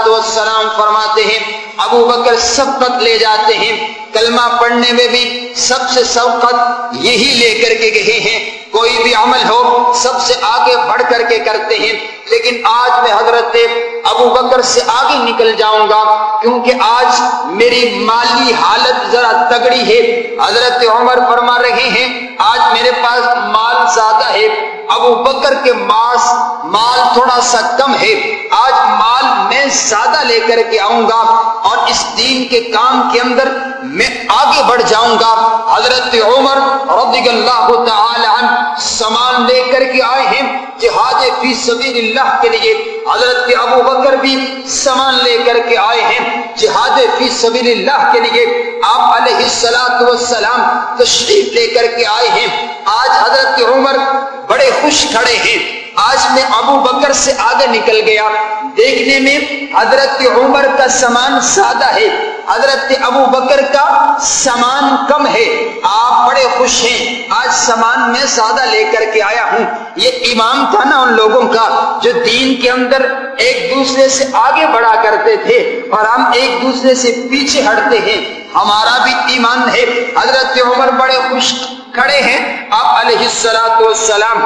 السلام فرماتے ہیں، ابو بکر سبقت لے جاتے ہیں۔ کلمہ پڑھنے میں بھی سب سے سبقت یہی لے کر کے گئے ہیں۔ کوئی بھی عمل ہو، سب سے آگے بڑھ کر کے کرتے ہیں۔ لیکن آج میں حضرت ابو بکر سے آگے نکل جاؤں گا، کیونکہ آج میری مالی حالت ذرا تگڑی ہے۔ حضرت عمر فرما رہے ہیں، آج میرے پاس مال زیادہ ہے۔ ابو بکر کے ماس مال تھوڑا سا کم ہے۔ آج مال میں زیادہ لے کر کے آؤں گا اور اس دین کے کام کے اندر میں آگے بڑھ جاؤں گا۔ حضرت عمر رضی اللہ تعالی عنہ سامان لے کر کے آئے ہیں، جہاد فی سبیل اللہ کے لیے۔ حضرت ابو بکر بھی سامان لے کر کے آئے ہیں، جہاد فی سبیل اللہ کے لیے۔ آپ علیہ السلام تشریف لے کر کے آئے ہیں۔ آج حضرت عمر بڑے خوش کھڑے ہیں۔ آج میں ابو بکر سے آگے نکل گیا۔ دیکھنے میں حضرت عمر کا سامان سادہ ہے۔ حضرت ابو بکر کا سامان کم ہے۔ آپ بڑے خوش ہیں۔ آج سامان میں سادہ لے کر کے آیا ہوں۔ یہ امام تھا نا ان لوگوں کا جو دین کے اندر ایک دوسرے سے آگے بڑھا کرتے تھے اور ہم ایک دوسرے سے پیچھے ہٹتے ہیں۔ ہمارا بھی ایمان ہے۔ حضرت عمر بڑے خوش کھڑے ہیں۔ آپ علیہ السلام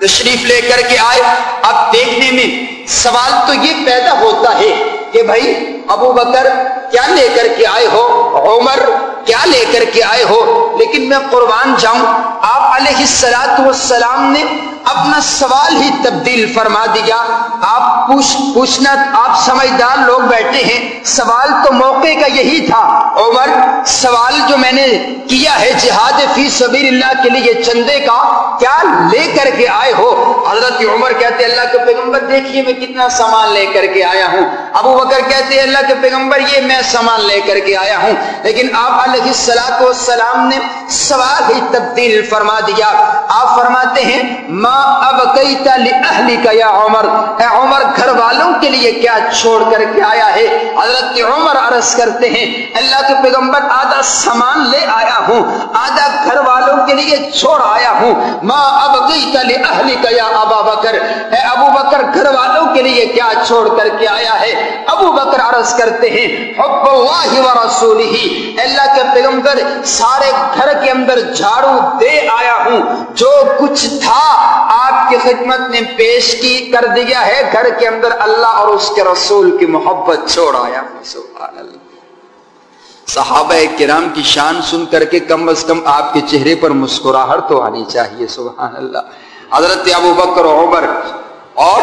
تشریف لے کر کے آئے۔ اب دیکھنے میں سوال تو یہ پیدا ہوتا ہے کہ بھائی ابو بکر کیا لے کر کے آئے ہو؟ عمر کیا لے کر کے آئے ہو؟ لیکن میں قربان جاؤں۔ آپ علیہ السلاط والسلام نے اپنا سوال ہی تبدیل فرما دیا۔ آپ پوچھ پوچھنا آپ سمجھدار لوگ بیٹھے ہیں۔ سوال تو موقع کا یہی تھا۔ عمر، سوال جو میں نے کیا ہے جہاد فی سبیر اللہ کے لیے چندے کا، کیا لے کر کے آئے ہو؟ حضرت عمر کہتے اللہ کے پیغمبر دیکھیے میں کتنا سامان لے کر کے آیا ہوں۔ ابو بکر کہتے اللہ کے پیغمبر، یہ میں سامان لے کر کے آیا ہوں۔ لیکن آپ علیہ السلاط والسلام نے سوال ہی تبدیل فرما دیا۔ آپ فرماتے ہیں ماں اب کئی تلی کا یا عمر۔ اے عمر گھر والوں کے لیے کیا چھوڑ کر کے آیا ہے؟ حضرت عمر عرض کرتے ہیں، اللہ کے پیغمبر آدھا سامان لے آیا ہوں، آدھا گھر والوں کے لیے چھوڑ آیا ہوں۔ ماں اب کئی تلی اہلی کا یا ابا بکر۔ اے ابو بکر گھر والوں کے لیے کیا چھوڑ کر کے آیا ہے؟ ابو بکر عرض کرتے ہیں، حب اللہ و رسول ہی اللہ کے پیغمبر، سارے گھر کے اندر جھاڑو دے آیا ہوں۔ جو کچھ تھا آپ کی خدمت نے پیش کی، کر دیا ہے۔ گھر کے اندر اللہ اور اس کے رسول کی محبت چھوڑ آیا۔ سبحان اللہ۔ صحابہ کرام کی شان سن کر کے کم از کم آپ کے چہرے پر مسکراہٹ تو آنی چاہیے۔ سبحان اللہ۔ حضرت ابو بکر عمر۔ اور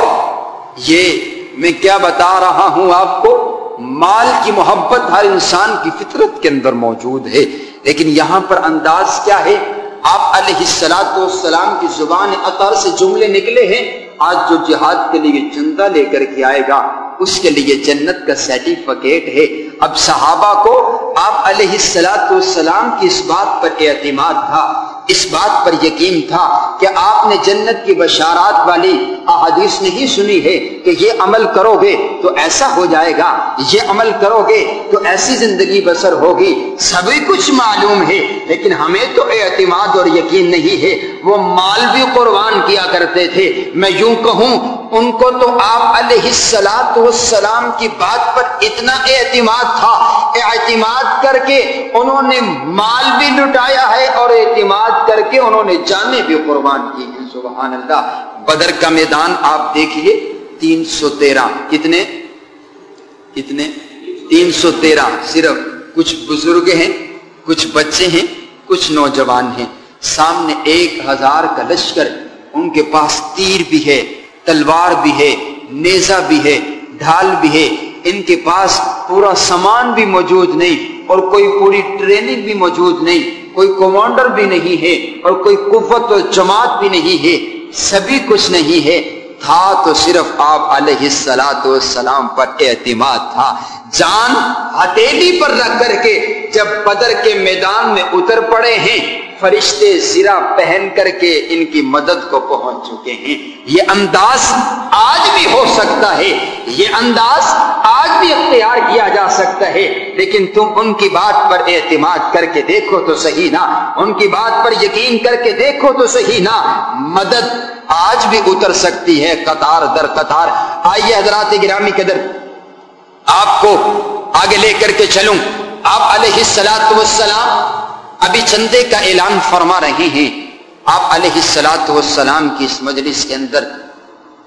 یہ میں کیا بتا رہا ہوں آپ کو؟ مال کی محبت ہر انسان کی فطرت کے اندر موجود ہے، لیکن یہاں پر انداز کیا ہے؟ آپ علیہ السلاط والسلام کی زبان اطر سے جملے نکلے ہیں، آج جو جہاد کے لیے چندہ لے کر کے آئے گا، اس کے لیے جنت کا سرٹیفکیٹ ہے۔ اب صحابہ کو آپ علیہ السلاط والسلام کی اس بات پر اعتماد تھا۔ اس بات پر یقین تھا کہ آپ نے جنت کی بشارات والی احادیث نہیں سنی ہے کہ یہ عمل کرو گے تو ایسا ہو جائے گا، یہ عمل کرو گے تو ایسی زندگی بسر ہوگی۔ سبھی کچھ معلوم ہے، لیکن ہمیں تو اعتماد اور یقین نہیں ہے۔ وہ مال بھی قربان کیا کرتے تھے۔ میں یوں کہوں ان کو تو آپ علیہ السلاط والسلام کی بات پر اتنا اعتماد تھا۔ اعتماد کر کے انہوں نے مال بھی لٹایا ہے اور اعتماد کر کے انہوں نے جانے بھی قربان کی ہیں۔ سبحان اللہ۔ بدر کا میدان آپ دیکھیے، تین سو تیرہ۔ کتنے؟ کتنے؟ تین سو تیرہ۔ صرف کچھ بزرگ ہیں، کچھ بچے ہیں، کچھ نوجوان ہیں۔ سامنے ایک ہزار کا لشکر ان کے پاس تیر بھی ہے۔ تلوار بھی ہے نیزا بھی ہے، ڈھال بھی ہے، ان کے پاس پورا سامان بھی موجود نہیں اور کوئی پوری ٹریننگ بھی موجود نہیں، کوئی کمانڈر بھی نہیں ہے اور کوئی قوت و جماعت بھی نہیں ہے، سبھی کچھ نہیں ہے۔ تھا تو صرف آپ علیہ السلاۃ والسلام پر اعتماد تھا۔ جان ہتھیلی پر رکھ کر کے جب بدر کے میدان میں اتر پڑے ہیں فرشتے سرا پہن کر کے ان کی مدد کو پہنچ چکے ہیں۔ یہ انداز آج بھی ہو سکتا ہے۔ یہ انداز آج بھی اختیار کیا جا سکتا ہے۔ لیکن تم ان کی بات پر اعتماد کر کے دیکھو تو صحیح نا۔ ان کی بات پر یقین کر کے دیکھو تو صحیح نا۔ مدد آج بھی اتر سکتی ہے قطار در قطار۔ آئیے حضرات گرامی قدر آپ کو آگے لے کر کے چلوں۔ آپ علیہ السلاط والسلام ابھی چندے کا اعلان فرما رہے ہیں۔ آپ علیہ السلاط والسلام کی اس مجلس کے اندر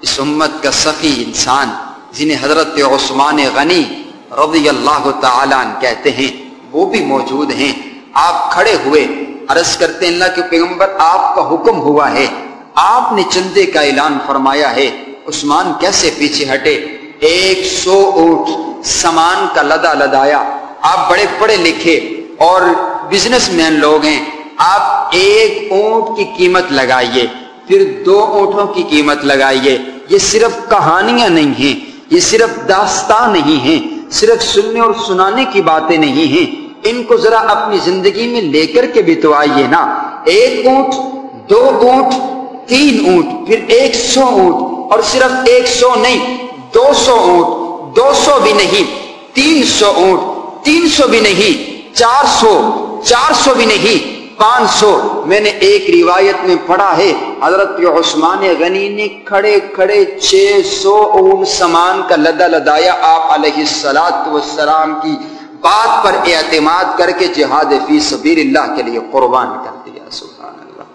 اس امت کا سخی انسان، جنہیں حضرت عثمان غنی رضی اللہ تعالیٰ کہتے ہیں، وہ بھی موجود ہیں۔ آپ کھڑے ہوئے عرض کرتے ہیں، اللہ کے پیغمبر، آپ کا حکم ہوا ہے۔ آپ نے چندے کا اعلان فرمایا ہے۔ عثمان کیسے پیچھے ہٹے؟ ایک سو اونٹ سامان کا لدا لدایا۔ آپ بڑے پڑھے لکھے اور بزنس مین لوگ ہیں۔ آپ ایک اونٹ کی قیمت لگائیے، پھر دو اونٹوں کی قیمت لگائیے۔ یہ صرف کہانیاں نہیں ہیں، یہ صرف داستان نہیں ہیں، صرف سننے اور سنانے کی باتیں نہیں ہیں۔ ان کو ذرا اپنی زندگی میں لے کر کے بھی تو آئیے نا۔ ایک اونٹ، دو اونٹ، تین اونٹ، پھر ایک سو اونٹ، اور صرف ایک سو نہیں، دو سو اونٹ، دو سو بھی نہیں، تین سو اونٹ، تین سو بھی نہیں، چار سو۔ چار سو بھی نہیں، پانچ سو۔ میں نے ایک روایت میں پڑھا ہے، حضرت عثمان غنی نے کھڑے کھڑے چھ سو اون سامان کا لدا لدایا آپ علیہ السلاط والسلام کی بات پر اعتماد کر کے جہاد فی سبیر اللہ کے لیے قربان کر دیا۔ سبحان اللہ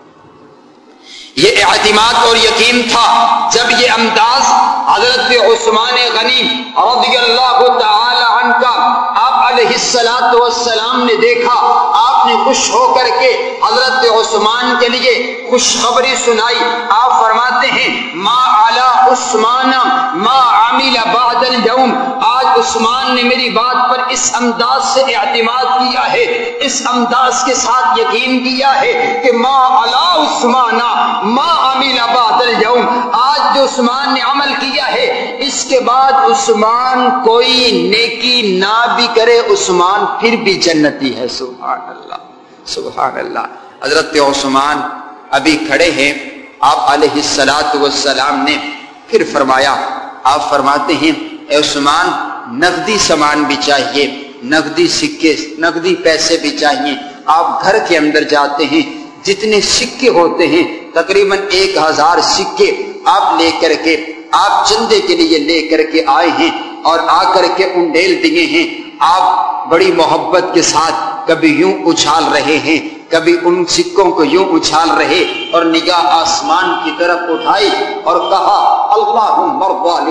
یہ اعتماد اور یقین تھا جب یہ امداز حضرت عثمان غنی رضی اللہ تعالی عنہ کا علیہ السلاط والسلام نے دیکھا، آپ نے خوش ہو کر کے حضرت عثمان کے لیے خوشخبری سنائی۔ آپ فرماتے ہیں، ما علی عثمان، ما عامل بعد اليوم آج عثمان نے میری بات پر اس انداز سے اعتماد کیا ہے، اس انداز کے ساتھ یقین کیا ہے کہ ما علی عثمان، ما عامل بعد اليوم۔ آج جو عثمان نے عمل کیا ہے، اس کے بعد عثمان کوئی نیکی نہ بھی کرے عثمان پھر بھی جنتی ہے، سبحان اللہ سبحان اللہ۔ حضرت عثمان ابھی کھڑے ہیں، آپ علیہ السلاط والسلام نے پھر فرمایا، آپ فرماتے ہیں، اے عثمان، نقدی سامان بھی چاہیے، نقدی سکے، نقدی پیسے بھی چاہیے۔ آپ گھر کے اندر جاتے ہیں، جتنے سکے ہوتے ہیں، تقریباً ایک ہزار سکے آپ لے کر کے، آپ چندے کے لیے لے کر کے آئے ہیں اور آ کر کے انڈیل دیے ہیں۔ آپ بڑی محبت کے ساتھ کبھی یوں اچھال رہے ہیں، کبھی ان سکوں کو یوں اچھال رہے اور نگاہ آسمان کی طرف اٹھائی اور کہا اللہ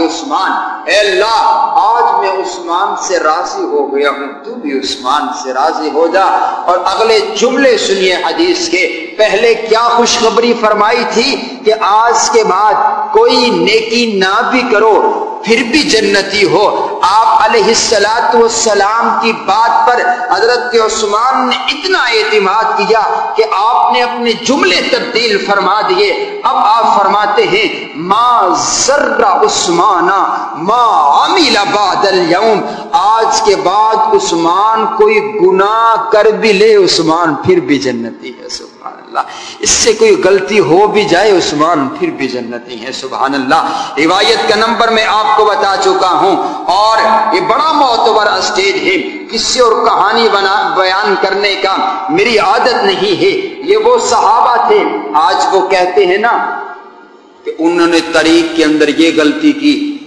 عثمان، اے اللہ، آج میں عثمان سے راضی ہو گیا ہوں، تو بھی عثمان سے راضی ہو جا۔ اور اگلے جملے سنیے حدیث کے۔ پہلے کیا خوشخبری فرمائی تھی کہ آج کے بعد کوئی نیکی نہ بھی کرو۔ پھر بھی جنتی ہو۔ آپ علیہ السلاط والسلام کی بات پر حضرت عثمان نے اتنا اعتماد کیا کہ آپ نے اپنے جملے تبدیل فرما دیے۔ اب آپ فرماتے ہیں، ما ذر عثمان، ما عمل بعد اليوم آج کے بعد عثمان کوئی گناہ کر بھی لے، عثمان پھر بھی جنتی ہے۔ سبحان اللہ۔ اس سے کوئی غلطی ہو بھی جائے، عثمان پھر بھی جنتی ہے سبحان اللہ۔ روایت کا نمبر میں آپ کو بتا چکا ہوں۔ اور یہ بڑا معتبر اسٹیج ہے قصے اور کہانی بنا بیان کرنے کا۔ میری عادت نہیں ہے۔ یہ وہ صحابہ تھے۔ آج وہ کہتے ہیں نا کہ انہوں نے طریق کے اندر یہ غلطی کی۔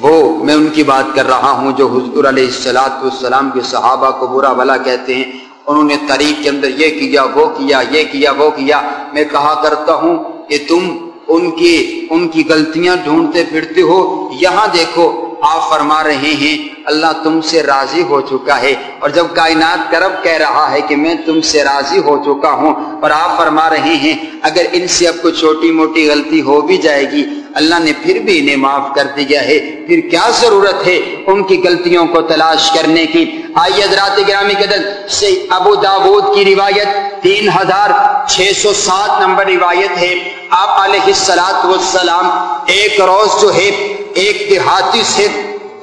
وہ میں ان کی بات کر رہا ہوں جو حضور علیہ السلاط والسلام کے صحابہ کو برا بلا کہتے ہیں۔ انہوں نے تاریخ کے اندر یہ کیا، وہ کیا، یہ کیا، وہ کیا۔ میں کہا کرتا ہوں کہ تم ان کی ان کی غلطیاں ڈھونڈتے پھرتے ہو۔ یہاں دیکھو، آپ فرما رہے ہیں، اللہ تم سے راضی ہو چکا ہے۔ اور جب کائنات کرب کہہ رہا ہے کہ میں تم سے راضی ہو چکا ہوں اور آپ فرما رہے ہیں، اگر ان سے اب کوئی چھوٹی موٹی غلطی ہو بھی جائے گی اللہ نے پھر بھی انہیں معاف کر دیا ہے۔ پھر کیا ضرورت ہے ان کی غلطیوں کو تلاش کرنے کی؟ آئیے حضرات گرامی قدر سے ابو داود کی روایت تین ہزار چھ سو سات نمبر روایت ہے۔ آپ علیہ السلاط والسلام ایک روز جو ہے، ایک دیہاتی سے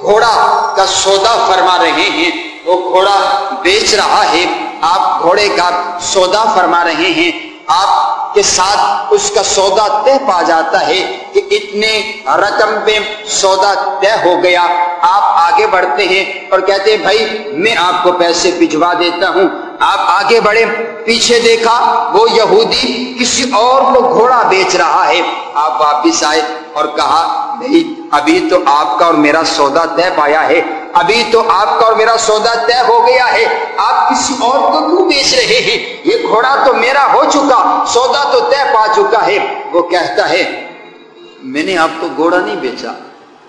گھوڑا کا سودا فرما رہے ہیں۔ وہ گھوڑا بیچ رہا ہے، آپ گھوڑے کا سودا فرما رہے ہیں۔ آپ کے ساتھ اس کا سودا طے پا جاتا ہے کہ اتنے رقم پہ سودا طے ہو گیا۔ آپ آگے بڑھتے ہیں اور کہتے ہیں، بھائی، میں آپ کو پیسے بھجوا دیتا ہوں۔ آپ آگے بڑھے پیچھے دیکھا، وہ یہودی کسی اور کو گھوڑا بیچ رہا ہے۔ آپ واپس آئے اور کہا نہیں ابھی تو آپ کا اور میرا سودا طے پایا ہے۔ ابھی تو آپ کا اور میرا سودا طے ہو گیا ہے۔ آپ کسی اور کو کیوں بیچ رہے ہیں؟ یہ گھوڑا تو میرا ہو چکا، سودا تو طے پا چکا ہے۔ وہ کہتا ہے، میں نے آپ کو گھوڑا نہیں بیچا۔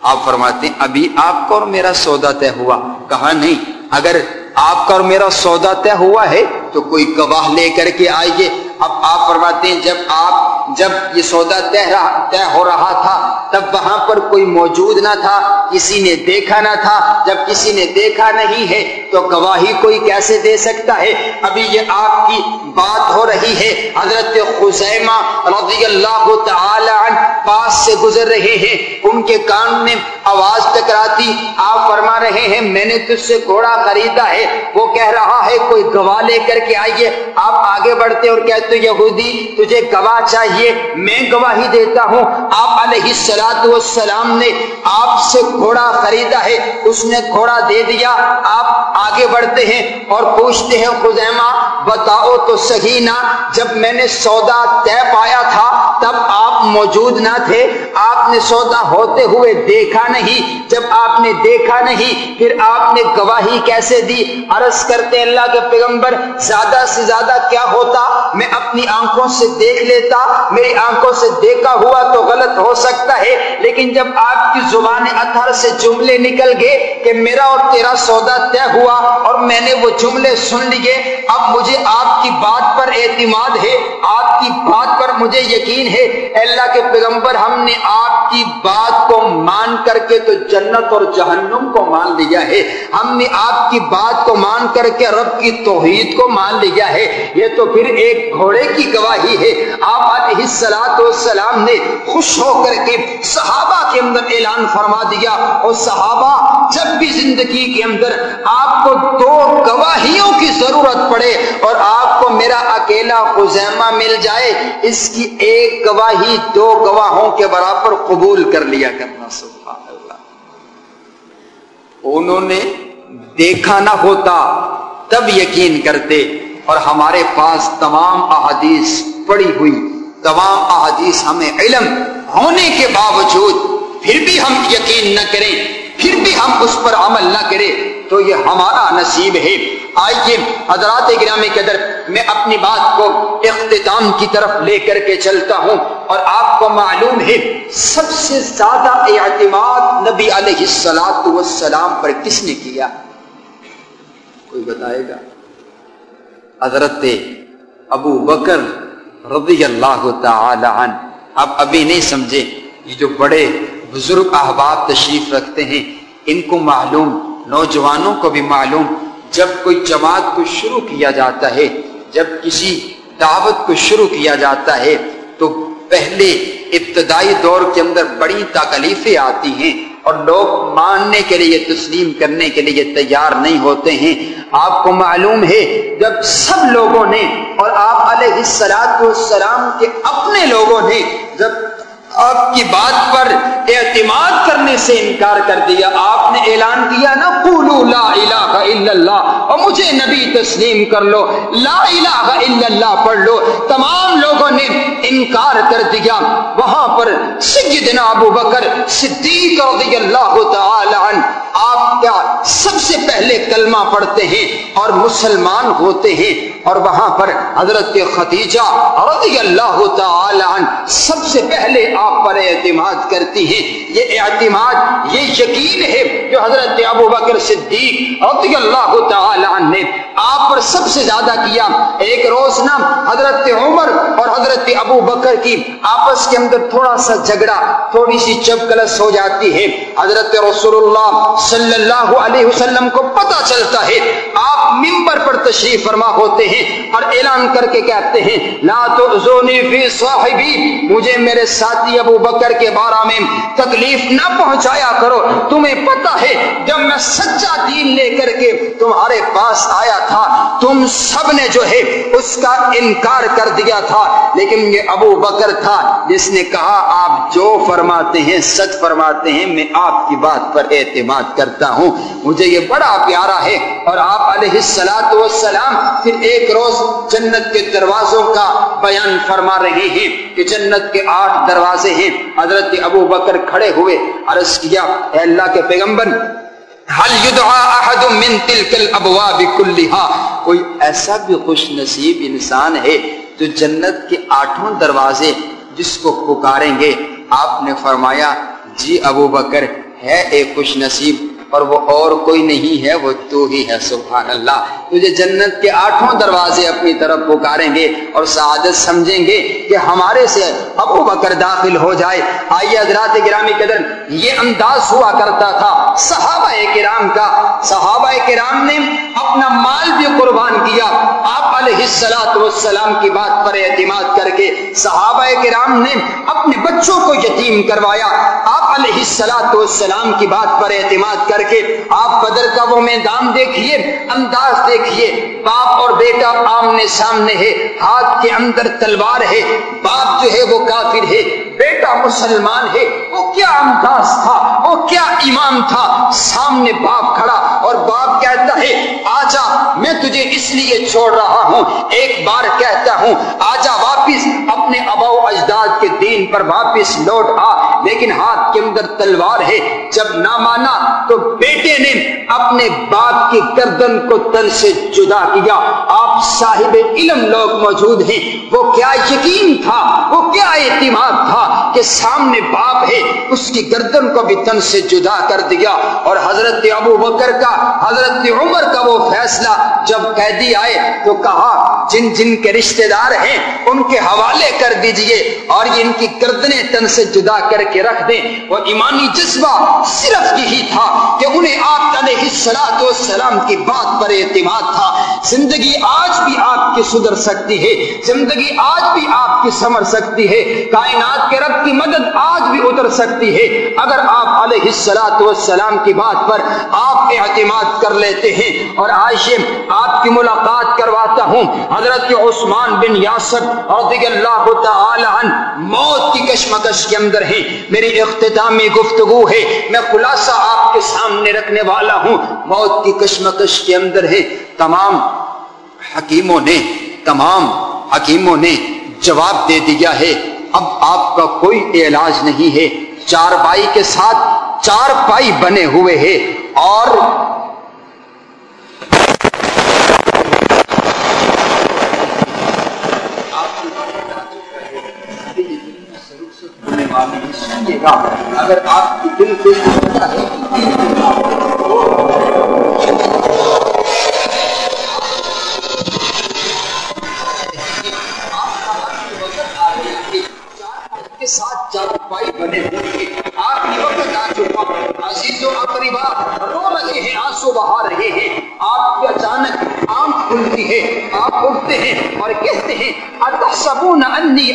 آپ فرماتے ہیں، ابھی آپ کا اور میرا سودا طے ہوا۔ کہا، نہیں، اگر آپ کا اور میرا سودا طے ہوا ہے تو کوئی گواہ لے کر کے آئیے۔ اب آپ فرماتے ہیں، جب آپ، جب یہ سودا طے طے ہو رہا تھا، تب وہاں پر کوئی موجود نہ تھا، کسی نے دیکھا نہ تھا۔ جب کسی نے دیکھا نہیں ہے تو گواہی کوئی کیسے دے سکتا ہے؟ ابھی یہ آپ کی بات ہو رہی ہے۔ حضرت خزیمہ رضی اللہ تعالی عنہ پاس سے گزر رہے ہیں۔ ان کے کان میں آواز ٹکرا ٹکراتی آپ فرما رہے ہیں، میں نے تجھ سے گھوڑا خریدا ہے، وہ کہہ رہا ہے، کوئی گواہ لے کر کے آئیے۔ آپ آگے بڑھتے اور کہتے، یہودی، تجھے گواہ چاہیے، میں گواہی دیتا ہوں۔ آپ علیہ السلاط والسلام نے آپ سے گھوڑا خریدا ہے، اس نے گھوڑا دے دیا۔ آپ آگے بڑھتے ہیں اور پوچھتے ہیں، خزیمہ، بتاؤ تو صحیح نہ جب میں نے سودا طے پایا تھا، تب آپ موجود نہ تھے۔ آپ نے سودا ہوتے ہوئے دیکھا نہیں۔ جب آپ نے دیکھا نہیں، پھر آپ نے گواہی کیسے دی؟ عرض کرتے اللہ کے پیغمبر، زیادہ سے زیادہ کیا ہوتا؟ میں اپنی آنکھوں سے دیکھ لیتا، میری آنکھوں سے دیکھا ہوا تو غلط ہو سکتا ہے۔ لیکن جب آپ کی زبان اتھر سے جملے نکل گئے کہ میرا اور تیرا سودا طے ہوا اور میں نے وہ جملے سن لیے، اب مجھے آپ کی بات پر اعتماد ہے۔ آپ کی بات پر مجھے یقین ہے۔ اللہ کے پیغمبر، ہم نے آپ آپ کی بات کو مان کر کے تو جنت اور جہنم کو مان لیا ہے۔ ہم نے آپ کی بات کو مان کر کے رب کی توحید کو مان لیا ہے۔ یہ تو پھر ایک گھوڑے کی گواہی ہے۔ آپ علیہ السلاط والسلام نے خوش ہو کر کے صحابہ کے اندر اعلان فرما دیا۔ اور صحابہ جب بھی زندگی کے اندر آپ کو دو گواہیوں کی ضرورت پڑے اور آپ کو میرا اکیلا خزیمہ مل جائے، اس کی ایک گواہی دو گواہوں کے برابر قبول کر لیا کرنا سبحان اللہ انہوں نے دیکھا نہ ہوتا، تب یقین کرتے۔ اور ہمارے پاس تمام احادیث پڑی ہوئی، تمام احادیث ہمیں علم ہونے کے باوجود پھر بھی ہم یقین نہ کریں۔ پھر بھی ہم اس پر عمل نہ کریں تو یہ ہمارا نصیب ہے۔ آئیے حضرات گرامی کے در میں اپنی بات کو اختتام کی طرف لے کر کے چلتا ہوں اور آپ کو معلوم ہے سب سے زیادہ اعتماد نبی علیہ السلاط والسلام پر کس نے کیا؟ کوئی بتائے گا؟ حضرت ابو بکر رضی اللہ تعالی عنہ۔ آپ ابھی نہیں سمجھے، یہ جو بڑے بزرگ احباب تشریف رکھتے ہیں۔ ان کو معلوم، نوجوانوں کو بھی معلوم، جب کوئی جماعت کو شروع کیا جاتا ہے، جب کسی دعوت کو شروع کیا جاتا ہے، تو پہلے ابتدائی دور کے اندر بڑی تکلیفیں آتی ہیں اور لوگ ماننے کے لیے، تسلیم کرنے کے لیے تیار نہیں ہوتے ہیں۔ آپ کو معلوم ہے، جب سب لوگوں نے اور آپ علیہ السلاط والسلام کے اپنے لوگوں نے، جب آپ کی بات پر اعتماد کرنے سے انکار کر دیا۔ آپ نے اعلان کیا نا قولو لا الہ الا اللہ، اور مجھے نبی تسلیم کر لو۔ لا الہ الا اللہ پڑھ لو۔ تمام لوگوں نے انکار کر دیا۔ وہاں پر سیدنا ابو بکر صدیق رضی اللہ تعالی عنہ آپ کیا سب سے پہلے کلمہ پڑھتے ہیں اور مسلمان ہوتے ہیں اور وہاں پر حضرت خدیجہ رضی اللہ تعالی عنہ سب سے پہلے آپ پر اعتماد کرتی ہیں۔ یہ اعتماد، یہ یقین ہے جو حضرت ابو بکر صدیق رضی اللہ تعالی عنہ نے آپ پر سب سے زیادہ کیا۔ ایک روز نا حضرت عمر اور حضرت ابو بکر کی آپس کے اندر تھوڑا سا جھگڑا، تھوڑی سی چپکلس ہو جاتی ہے۔ حضرت رسول اللہ صلی اللہ علیہ وسلم کو پتا چلتا ہے ممبر پر تشریف فرما ہوتے ہیں اور اعلان کر کے کہتے ہیں، لا تؤذونی فی صاحبی، مجھے میرے ساتھی ابو بکر کے بارے میں تکلیف نہ پہنچایا کرو۔ تمہیں پتا ہے، جب میں سچا دین لے کر کے تمہارے پاس آیا تھا، تم سب نے جو ہے اس کا انکار کر دیا تھا۔ لیکن یہ ابو بکر تھا، جس نے کہا، آپ جو فرماتے ہیں، سچ فرماتے ہیں، میں آپ کی بات پر اعتماد کرتا ہوں۔ مجھے یہ بڑا پیارا ہے اور آپ علیہ السلاۃ والسلام پھر ایک روز جنت کے دروازوں کا بیان فرما رہے ہیں کہ جنت کے آٹھ دروازے ہیں۔ حضرت ابو بکر کھڑے ہوئے عرض کیا، اے اللہ کے پیغمبر حل یدعا احد من تلک الابواب کلها کوئی ایسا بھی خوش نصیب انسان ہے جو جنت کے آٹھوں دروازے جس کو پکاریں گے؟ آپ نے فرمایا جی ابو بکر، ہے ایک خوش نصیب۔ اور وہ اور کوئی نہیں ہے، وہ تو ہی ہے، سبحان اللہ۔ تجھے جنت کے آٹھوں دروازے اپنی طرف پکاریں گے اور سعادت سمجھیں گے کہ ہمارے سے ابو بکر داخل ہو جائے۔ آئیے حضرات گرامی قدر، یہ انداز ہوا کرتا تھا صحابہ کرام کا۔ صحابہ کرام نے اپنا مال بھی قربان کیا۔ آپ علیہ السلاۃ والسلام کی بات پر اعتماد کر کے صحابہ کرام نے اپنے بچوں کو یتیم کروایا۔ آپ علیہ السلاۃ والسلام کی بات پر اعتماد کر کر کے آپ بدر کا وہ میدان دیکھیے، انداز دیکھیے، باپ اور بیٹا آمنے سامنے ہے، ہاتھ کے اندر تلوار ہے، باپ جو ہے وہ کافر ہے، بیٹا مسلمان ہے، وہ کیا انداز تھا، وہ کیا امام تھا؟ سامنے باپ کھڑا اور باپ کہتا ہے، آجا، میں تجھے اس لیے چھوڑ رہا ہوں، ایک بار کہتا ہوں، آجا، واپس اپنے ابا اجداد کے دین پر واپس لوٹ آ لیکن ہاتھ کے اندر تلوار ہے، جب نہ مانا تو بیٹے نے اپنے باپ کی گردن کو تن سے جدا کیا۔ آپ صاحب علم لوگ موجود ہیں۔ وہ کیا یقین تھا؟ وہ کیا اعتماد تھا کہ سامنے باپ ہے؟ اس کی گردن کو بھی تن سے جدا کر دیا۔ اور حضرت ابو بکر کا، حضرت عمر کا وہ فیصلہ جب قیدی آئے تو کہا، جن جن کے رشتہ دار ہیں، ان کے حوالے کر دیجیے اور ان کی گردنیں تن سے جدا کر کے رکھ دیں۔ وہ ایمانی جذبہ صرف یہی تھا کہ انہیں آپ علیہ السلام والسلام کی بات پر اعتماد تھا۔ زندگی آج بھی آپ کی سدھر سکتی ہے۔ زندگی آج بھی آپ کی سمر سکتی ہے۔ کائنات کے رب کی مدد آج بھی اتر سکتی ہے۔ اگر آپ علیہ السلام والسلام کی بات پر آپ اعتماد کر لیتے ہیں۔ اور عائشہ، آپ کی ملاقات کرواتا ہوں۔ حضرت عثمان بن یاسر رضی اللہ تعالی عنہ موت کی کشمکش کے اندر ہیں۔ میری اختتامی گفتگو ہے۔ میں خلاصہ آپ کے سامنے رکھنے والا ہوں۔ موت کی کشمکش کے اندر ہے۔ تمام حکیموں نے، تمام حکیموں نے جواب دے دیا ہے۔ اب آپ کا کوئی علاج نہیں ہے۔ چار بائی کے ساتھ چار پائی بنے ہوئے ہیں۔ اور اگر آپ کی دل کو ساتھ چار پائی بنے ہوئے آپ کی وقت آ چکا عزیز اقریبا رو رہے ہیں، آنسو بہا رہے ہیں۔ آپ کے اچانک آنکھ کھلتی ہے، آپ اٹھتے ہیں۔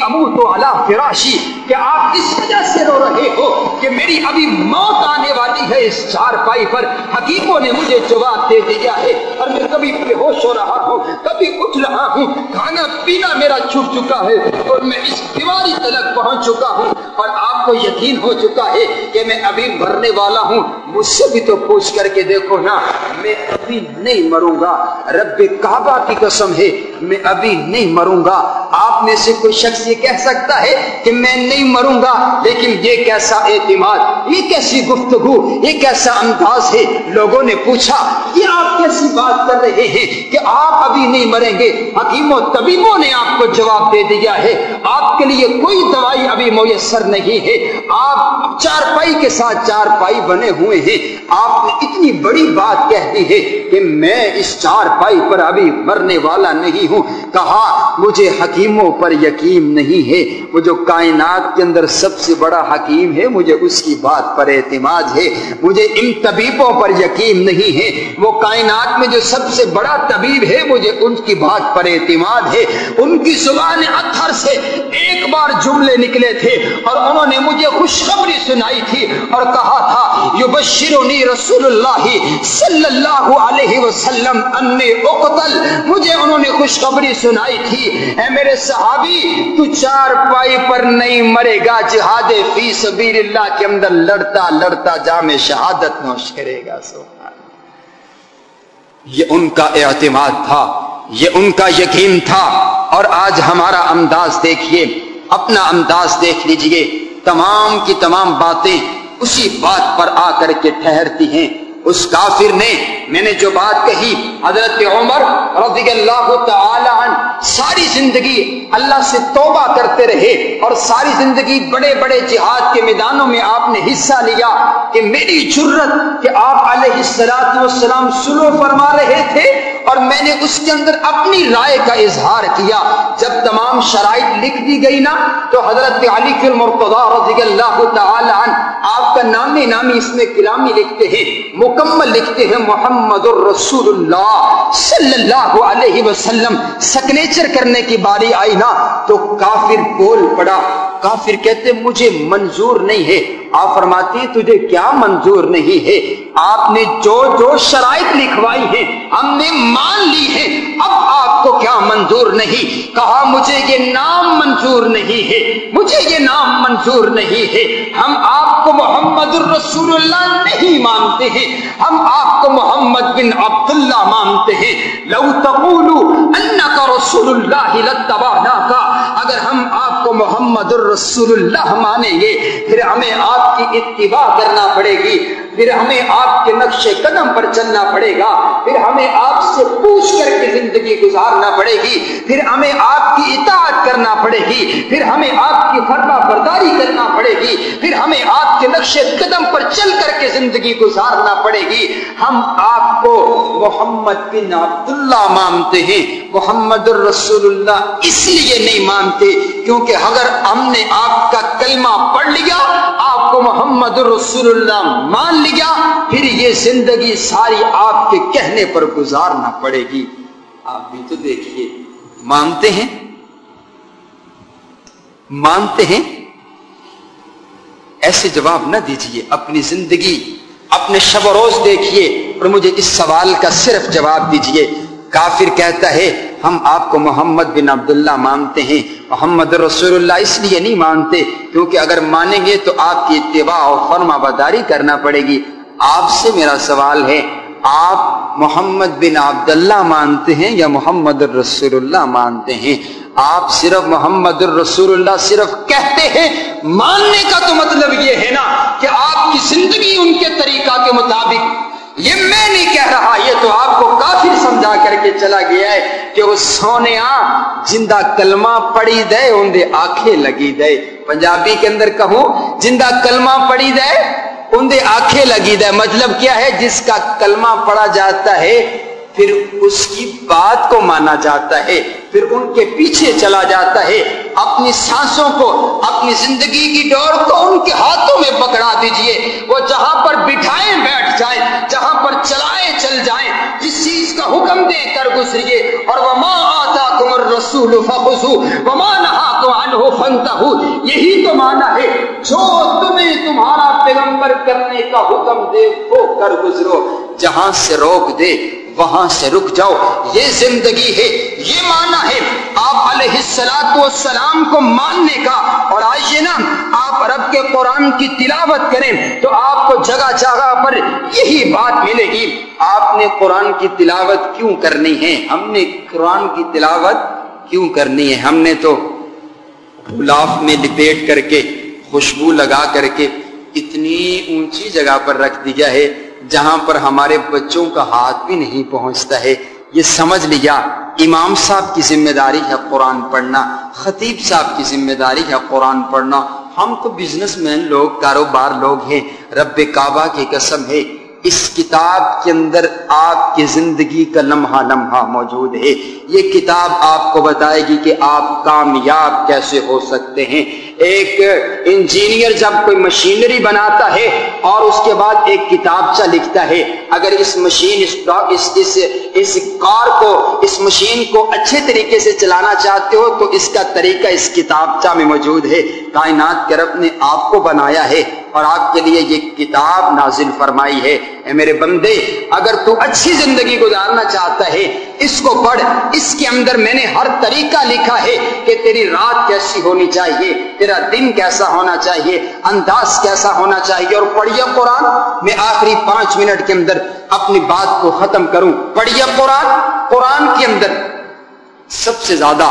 انی اموت علی فراشی کہ آپ اس وجہ سے رو رہے ہو کہ میری ابھی موت آنے والی ہے اس چار پائی پر؟ حکیموں نے مجھے جواب دے دیا ہے، اور میں کبھی بے ہوش ہو رہا ہوں، کبھی اٹھ رہا ہوں، کھانا پینا میرا چھپ چکا ہے، اور میں اس بیماری تلک پہنچ چکا ہوں، اور آپ کو یقین ہو چکا ہے کہ میں ابھی مرنے والا ہوں۔ مجھ سے بھی تو پوچھ کر کے دیکھو نا، میں ابھی نہیں مروں گا۔ رب کعبہ کی قسم ہے، میں ابھی نہیں مروں گا۔ آپ میں سے کوئی شخص یہ کہہ سکتا ہے کہ میں نہیں مروں گا، لیکن یہ کیسا اعتماد، یہ کیسی گفتگو، یہ کیسا انداز ہے؟ لوگوں نے پوچھا، یہ آپ کیسی بات کر رہے ہیں کہ آپ ابھی نہیں مریں گے؟ حکیموں، طبیبوں نے آپ کو جواب دے دیا ہے۔ آپ کے لیے کوئی دوائی ابھی میسر نہیں ہے۔ آپ چار پائی کے ساتھ چار پائی بنے ہوئے ہیں آپ نے اتنی بڑی بات کہہ دی ہے کہ میں اس چار پائی پر ابھی مرنے والا نہیں ہوں۔ کہا، مجھے حکیموں پر یقین نہیں ہے۔ وہ جو کائنات کے اندر سب سے بڑا حکیم ہے، مجھے اس کی بات پر اعتماد ہے۔ مجھے ان طبیبوں پر یقین نہیں ہے۔ وہ کائنات میں جو سب سے بڑا طبیب ہے، مجھے ان کی بات پر اعتماد ہے۔ ان کی زبان اتھر سے ایک بار جملے نکلے تھے اور انہوں نے مجھے خوشخبری سنائی تھی اور کہا تھا یبشرنی رسول اللہ صلی اللہ علیہ وسلم انی اقتل، مجھے انہوں نے خوشخبری سنائی تھی۔ اے میرے صحابی، تو چار پائی پر نہیں مرے گا، جہاد فی سبیل اللہ کے اندر لڑتا لڑتا جام شہادت نوش کرے گا، سبحان یہ ان کا اعتماد تھا، یہ ان کا یقین تھا۔ اور آج ہمارا انداز دیکھیے، اپنا انداز دیکھ لیجیے، تمام کی تمام باتیں اسی بات پر آ کر کے ٹھہرتی ہیں۔ اس کافر نے، میں نے جو بات کہی، حضرت عمر رضی اللہ تعالی ساری زندگی اللہ سے توبہ کرتے رہے اور ساری زندگی بڑے بڑے جہاد کے میدانوں میں آپ نے حصہ لیا کہ میری جرت کہ آپ علیہ السلاط والسلام سلو فرما رہے تھے اور میں نے اس کے اندر اپنی رائے کا اظہار کیا۔ جب تمام شرائط لکھ دی گئی نا، تو حضرت علی فی المرتضی رضی اللہ تعالی عنہ آپ کا نامی نامی اس میں کلامی لکھتے ہیں، مکمل لکھتے ہیں محمد الرسول اللہ صلی اللہ علیہ وسلم۔ سگنیچر کرنے کی باری آئی نا تو کافر بول پڑا۔ کافر کہتے مجھے منظور نہیں ہے۔ آپ فرماتی تجھے کیا منظور نہیں ہے؟ آپ نے جو جو شرائط لکھوائی ہیں، ہم نے مان لی ہے اب آپ کو کیا منظور نہیں؟ کہا، مجھے یہ نام منظور نہیں ہے۔ مجھے یہ نام منظور نہیں ہے۔ ہم آپ کو محمد الرسول اللہ نہیں مانتے ہیں۔ ہم آپ کو محمد بن عبداللہ مانتے ہیں۔ لو تقولو انکا رسول اللہ لتبانا کا اگر ہم آپ کو محمد الرسول اللہ مانیں گے، پھر ہمیں آپ کی اتباع کرنا پڑے گی، پھر ہمیں آپ کے نقش قدم پر چلنا پڑے گا، پھر ہمیں آپ سے پوچھ کر کے زندگی گزارنا پڑے گی، پھر ہمیں آپ کی اطاعت کرنا پڑے گی، پھر ہمیں آپ کی فرما برداری کرنا پڑے گی۔ پھر ہمیں آپ کے نقش قدم پر چل کر کے زندگی گزارنا پڑے گی۔ ہم آپ کو محمد بن عبداللہ مانتے ہیں۔ محمد الرسول اللہ اس لیے نہیں مانتے کیونکہ اگر ہم نے آپ کا کلمہ پڑھ لیا، آپ کو محمد الرسول اللہ مان لیا، پھر یہ زندگی ساری آپ کے کہنے پر گزارنا پڑے گی۔ آپ بھی تو دیکھیے، مانتے ہیں؟ مانتے ہیں؟ ایسے جواب نہ دیجیے، اپنی زندگی، اپنے شب و روز دیکھیے اور مجھے اس سوال کا صرف جواب دیجیے۔ کافر کہتا ہے، ہم آپ کو محمد بن عبداللہ مانتے ہیں، محمد رسول اللہ اس لیے نہیں مانتے کیونکہ اگر مانیں گے تو آپ کی اتباع اور فرما بداری کرنا پڑے گی۔ آپ سے میرا سوال ہے، آپ محمد بن عبداللہ مانتے ہیں یا محمد الرسول اللہ مانتے ہیں؟ آپ صرف محمد الرسول اللہ صرف کہتے ہیں، ماننے کا تو مطلب یہ ہے نا کہ آپ کی زندگی ان کے طریقہ کے مطابق۔ یہ میں نہیں کہہ رہا، یہ تو آپ کو کافی سمجھا کر کے چلا گیا ہے کہ وہ سونے جندہ کلمہ پڑی دے، ان دے آنکھیں لگی دے۔ پنجابی کے اندر کہوں، جندہ کلمہ پڑی دے، ان دے آنکھیں لگی دے۔ مطلب کیا ہے؟ جس کا کلمہ پڑا جاتا ہے، پھر اس کی بات کو مانا جاتا ہے۔ پھر ان کے پیچھے چلا جاتا ہے۔ اپنی سانسوں کو، اپنی زندگی کی ڈور کو ان کے ہاتھوں میں پکڑا دیجیے۔ وہ جہاں پر بٹھائیں بیٹھ جائیں جہاں پر چلائیں چل جائیں جس چیز کا حکم دے کر گزریے۔ اور وما آتاکم الرسول فخذو وما نہاکم عنہ فانتہو یہی تو مانا ہے، جو تمہیں تمہارا پیغمبر کرنے کا حکم دے، وہ کر گزرو۔ جہاں سے روک دے، وہاں سے رک جاؤ۔ یہ زندگی ہے، یہ مانا ہے آپ علیہ السلاط والسلام کو ماننے کا اور آئیے نا آپ رب کے قرآن کی تلاوت کریں تو آپ کو جگہ جگہ پر یہی بات ملے گی۔ آپ نے قرآن کی تلاوت کیوں کرنی ہے؟ ہم نے قرآن کی تلاوت کیوں کرنی ہے؟ ہم نے تو گلاف میں لپیٹ کر کے، خوشبو لگا کر کے اتنی اونچی جگہ پر رکھ دیا ہے جہاں پر ہمارے بچوں کا ہاتھ بھی نہیں پہنچتا ہے۔ یہ سمجھ لیا، امام صاحب کی ذمہ داری ہے قرآن پڑھنا، خطیب صاحب کی ذمہ داری ہے قرآن پڑھنا۔ ہم تو بزنس مین لوگ، کاروبار لوگ ہیں، رب کعبہ کی قسم ہے۔ اس کتاب کے اندر آپ کی زندگی کا لمحہ لمحہ موجود ہے۔ یہ کتاب آپ کو بتائے گی کہ آپ کامیاب کیسے ہو سکتے ہیں۔ ایک انجینئر جب کوئی مشینری بناتا ہے اور اس کے بعد ایک کتابچہ لکھتا ہے اگر اس مشین اس اس, اس, اس کار کو اس مشین کو اچھے طریقے سے چلانا چاہتے ہو تو اس کا طریقہ اس کتابچہ میں موجود ہے۔ کائنات کے رب نے آپ کو بنایا ہے۔ اور آپ کے لیے یہ کتاب نازل فرمائی ہے۔ اے میرے بندے، اگر تو اچھی زندگی گزارنا چاہتا ہے، اس کو پڑھ۔ اس کے اندر میں نے ہر طریقہ لکھا ہے کہ تیری رات کیسی ہونی چاہیے، تیرا دن کیسا ہونا چاہیے، انداز کیسا ہونا چاہیے۔ اور پڑھیے قرآن۔ میں آخری پانچ منٹ کے اندر اپنی بات کو ختم کروں۔ پڑھیے قرآن۔ قرآن کے اندر سب سے زیادہ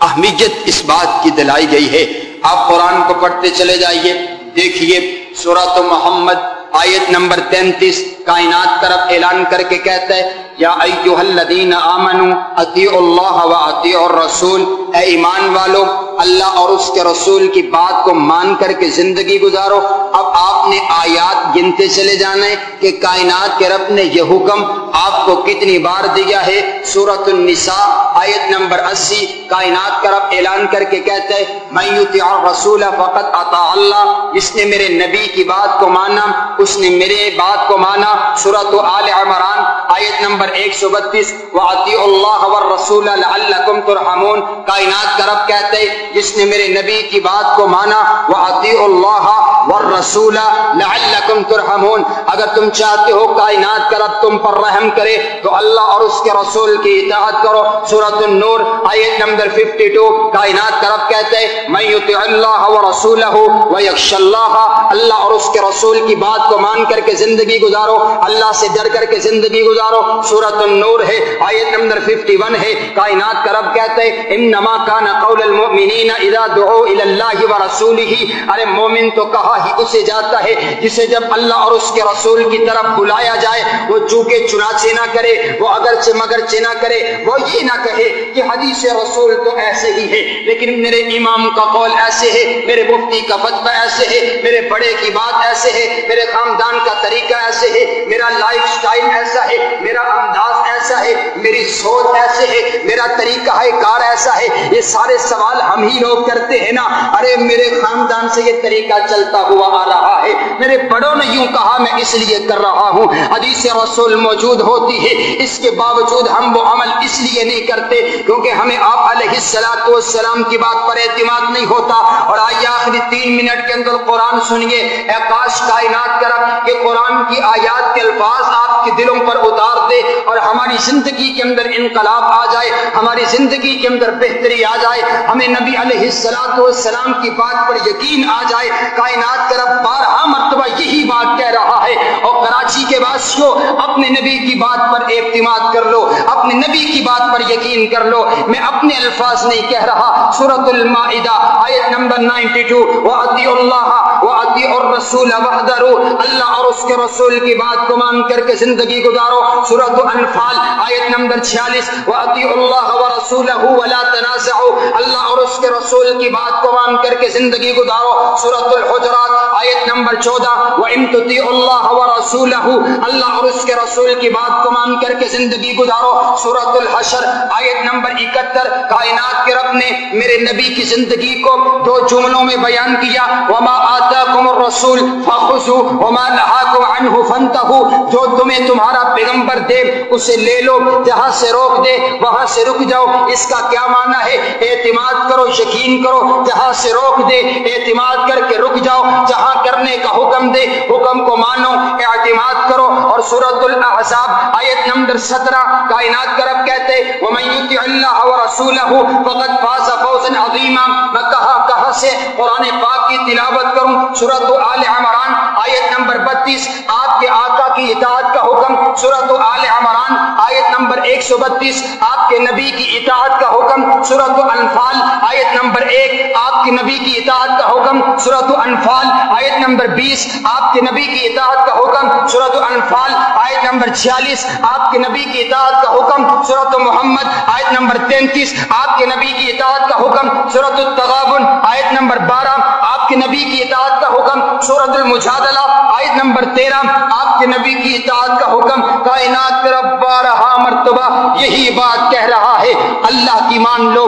اہمیت اس بات کی دلائی گئی ہے۔ آپ قرآن کو پڑھتے چلے جائیے۔ دیکھیے سورت محمد آیت نمبر تینتیس، کائنات طرف اعلان کر کے کہتا ہے، یا ایوہ الذین آمنوا، اطیعوا اللہ و اطیعوا الرسول، اے ایمان والو اللہ اور اس کے رسول کی بات کو مان کر کے زندگی گزارو۔ اب آپ نے آیات گنتے چلے جانا ہے کہ کائنات کے رب نے یہ حکم آپ کو کتنی بار دیا ہے۔ سورت النساء، آیت نمبر اسی، کائنات کا رب اعلان کر کے کہتا ہے میں یطیع الرسول فقط عطا اللہ جس نے میرے نبی کی بات کو مانا، اس نے میرے بات کو مانا۔ سورت آل عمران آیت نمبر 132 واطیع اللہ والرسول لعلکم ترحمون۔ کائنات کا رب کہتے ہیں، جس نے میرے نبی کی بات کو مانا واطیع اللہ والرسول لعلکم ترحمون۔ اگر تم چاہتے ہو کائنات کا رب تم پر رحم کرے، تو اللہ اور اس کے رسول کی اطاعت کرو۔ سورۃ النور، آیت نمبر 52 کائنات کا رب کہتے ہیں، من یطع اللہ ورسولہ ویخش اللہ اللہ اور اس کے رسول کی بات کو مان کر کے زندگی گزارو۔ اللہ سے ڈر کر کے زندگی گزارو۔ سورت النور ہے، آیت نمبر 51 ہے۔ کائنات کا رب کہتے ہیں انما کان قول المؤمنین اذا دعوا الى اللہ ورسوله ارے مومن تو کہا ہی اسے جاتا ہے، جسے جب اللہ اور اس کے رسول کی طرف بلایا جائے، وہ چونکہ چنانچہ نہ کرے، وہ اگرچہ مگرچہ نہ کرے، وہ یہ نہ کہے کہ حدیث رسول تو ایسے ہی ہے۔ لیکن میرے امام کا قول ایسے ہے، میرے مفتی کا فتوہ ایسے ہے، میرے بڑے کی بات ایسے ہے، میرے خاندان کا طریقہ ایسے ہے، میرا لائف سٹائل ایسا ہے۔ میرا انداز ایسا ہے، میری سوچ ایسے ہے، میرا طریقہ ہے، کار ایسا ہے، یہ سارے سوال ہم ہی لوگ کرتے ہیں نا۔ ارے، میرے خاندان سے یہ طریقہ چلتا ہوا آ رہا ہے۔ میرے بڑوں نے یوں کہا، میں اس لیے کر رہا ہوں۔ حدیث رسول موجود ہوتی ہے۔ اس کے باوجود ہم وہ عمل اس لیے نہیں کرتے، کیونکہ ہمیں آپ علیہ السلام والسلام کی بات پر اعتماد نہیں ہوتا۔ اور آئیے آخری تین منٹ کے اندر قرآن سنیے۔ اے کاش کائنات کرب کہ قرآن کی آیات کے الفاظ آپ کے دلوں پر اتر اتار دے اور ہماری زندگی کے اندر انقلاب آ جائے، ہماری زندگی کے اندر بہتری آ جائے، ہمیں نبی علیہ السلاۃ والسلام کی بات پر یقین آ جائے، کائنات کا رب بارہ مرتبہ یہی بات کہہ رہا ہے اور کراچی کے باسیوں اپنے نبی کی بات پر اعتماد کر لو، اپنے نبی کی بات پر یقین کر لو۔ میں اپنے الفاظ نہیں کہہ رہا سورت المائدہ، آیت نمبر 92 وَأَطِيعُ اللَّهَ وَأَطِيعُ الرَّسُولَ وَحْدَرُوا اللہ اور اس کے رسول کی بات کو مان کر کے زندگی گزارو۔ سورت انفال آیت نمبر 46 وَأَطِيعُ اللَّهَ وَرَسُولَهُ وَلَا تَنَازَعُوا۔ اللہ اور اس کے رسول کی بات کو مان کر کے زندگی گزارو۔ سورت الحجرات، آیت نمبر 14 وَإِن تُطِيعُ اللَّهَ وَرَسُولَهُ، اللہ اور اس کے رسول کی بات کو مان کر کے زندگی گزارو۔ سورت الحشر، آیت نمبر 71 کائنات کے رب نے میرے نبی کی زندگی کو دو جملوں میں بیان کیا۔ وَمَا آتَاكُمُ الرَّسُولُ فَخُذُوا وَمَا نَهَاكُمْ عَنْهُ فَانْتَهُوا۔ جو تمہیں تمہارا پیغمبر دے، اسے لے لو، جہاں سے روک دے، وہاں سے رک جاؤ۔ اس کا کیا معنی ہے؟ اعتماد کرو، یقین کرو، جہاں سے روک دے، اعتماد کر کے رک جاؤ۔ جہاں کرنے کا حکم دے حکم کو مانو، اعتماد کرو اور سورت الاحزاب آیت نمبر سترہ، کائنات کا رب کہتے وَمَن يُطِعِ اللَّهَ وَرَسُولَهُ فَقَدْ فَازَ فَوْزًا عَظِيمًا میں کہاں کہاں سے؟ قرآن پاک کی تلاوت کروں سورت آل عمران، آیت نمبر بتیس۔ آپ کے آقا کی اطاعت کا حکم سورت آل عمران، آیت نمبر ایک سو بتیس۔ آپ کے نبی کی اطاعت کا حکم سورت انفال آیت نمبر ایک۔ آپ کے نبی کی اطاعت کا حکم سورت انفال آیت نمبر بیس۔ آپ کے نبی کی اطاعت کا حکم سورت انفال آیت نمبر چھیالیس، آپ کے نبی کی اطاعت کا حکم سورت محمد، آیت نمبر تینتیس، آپ کے نبی کی اطاعت کا حکم سورت التغابن، آیت نمبر بارہ، آپ کے نبی کی اطاعت کا حکم سورت المجادلہ، آیت نمبر تیرہ، آپ کے نبی کی اطاعت کا حکم، کائنات کا رب بارہ مرتبہ یہی بات کہہ رہا ہے، اللہ کی مان لو۔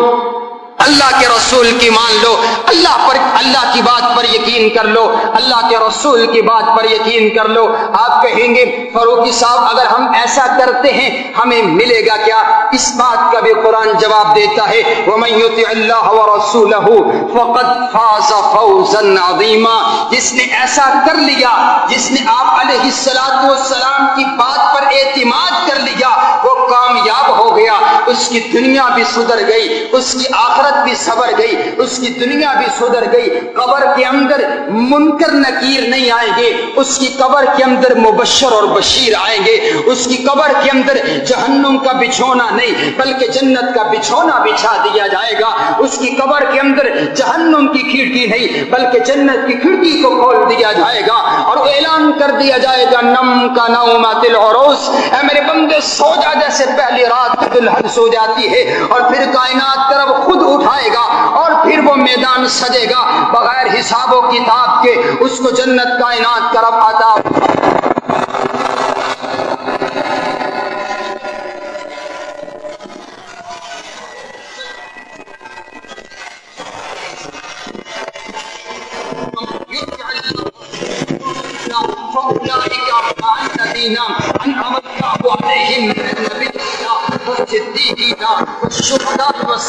اللہ کے رسول کی مان لو، اللہ پر، اللہ کی بات پر یقین کر لو۔ اللہ کے رسول کی بات پر یقین کر لو۔ آپ کہیں گے فروخی صاحب، اگر ہم ایسا کرتے ہیں، ہمیں ملے گا کیا؟ اس بات کا بھی قرآن جواب دیتا ہے۔ وَمَن يُطِعِ اللَّهَ وَرَسُولَهُ فَقَدْ فَازَ فَوْزًا عَظِيمًا۔ جس نے ایسا کر لیا، جس نے آپ علیہ السلام کی بات پر اعتماد کر لیا، وہ کامیاب ہو گیا، اس کی دنیا بھی سدھر گئی، اس کی آخرت بھی سبر گئی، اس کی دنیا بھی سدھر گئی۔ قبر کے اندر منکر نکیر نہیں آئیں گے، اس کی قبر کے اندر مبشر اور بشیر آئیں گے۔ اس کی قبر کے اندر جہنم کا بچھونا نہیں، بلکہ جنت کا بچھونا بچھا دیا جائے گا۔ اس کی قبر کے اندر جہنم کی کھڑکی نہیں، بلکہ جنت کی کھڑکی کو کھول دیا جائے گا اور اعلان کر دیا جائے گا، نم کا نوم دل اور اے میرے بندے، سو جا جیسے پہلی رات دلہن سو جاتی ہے اور پھر کائنات طرف خود اٹھائے گا اور پھر وہ میدان سجے گا، بغیر حساب و کتاب کے اس کو جنت کائنات طرف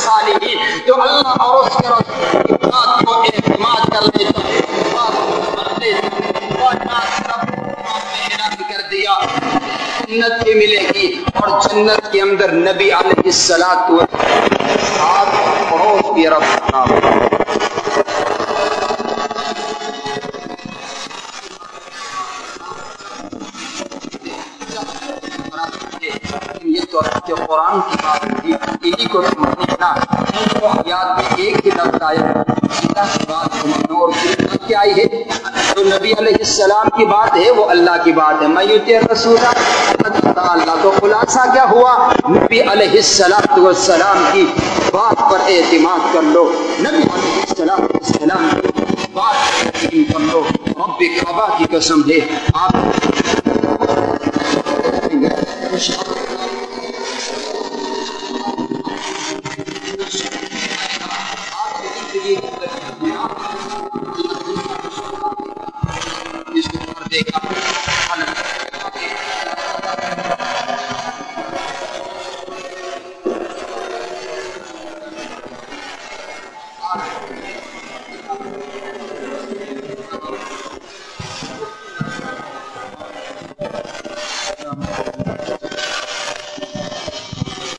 صالحین، جو اللہ اور اس کے رسول کی بات کو اعتماد کر لیتا ہے۔ کر دیا۔ جنت بھی ملے گی اور جنت کے اندر نبی علیہ السلام ساتھ پڑوس کی رفتہ نبی علیہ السلام کی بات ہے، وہ اللہ کی بات ہے۔ میں رسول اللہ تو خلاصہ کیا ہوا؟ نبی علیہ السلام والسلام کی بات پر اعتماد کر لو۔ نبی علیہ السلام السلام کی بات پر یقین کر لو۔ رب کعبہ کی قسم ہے، آپ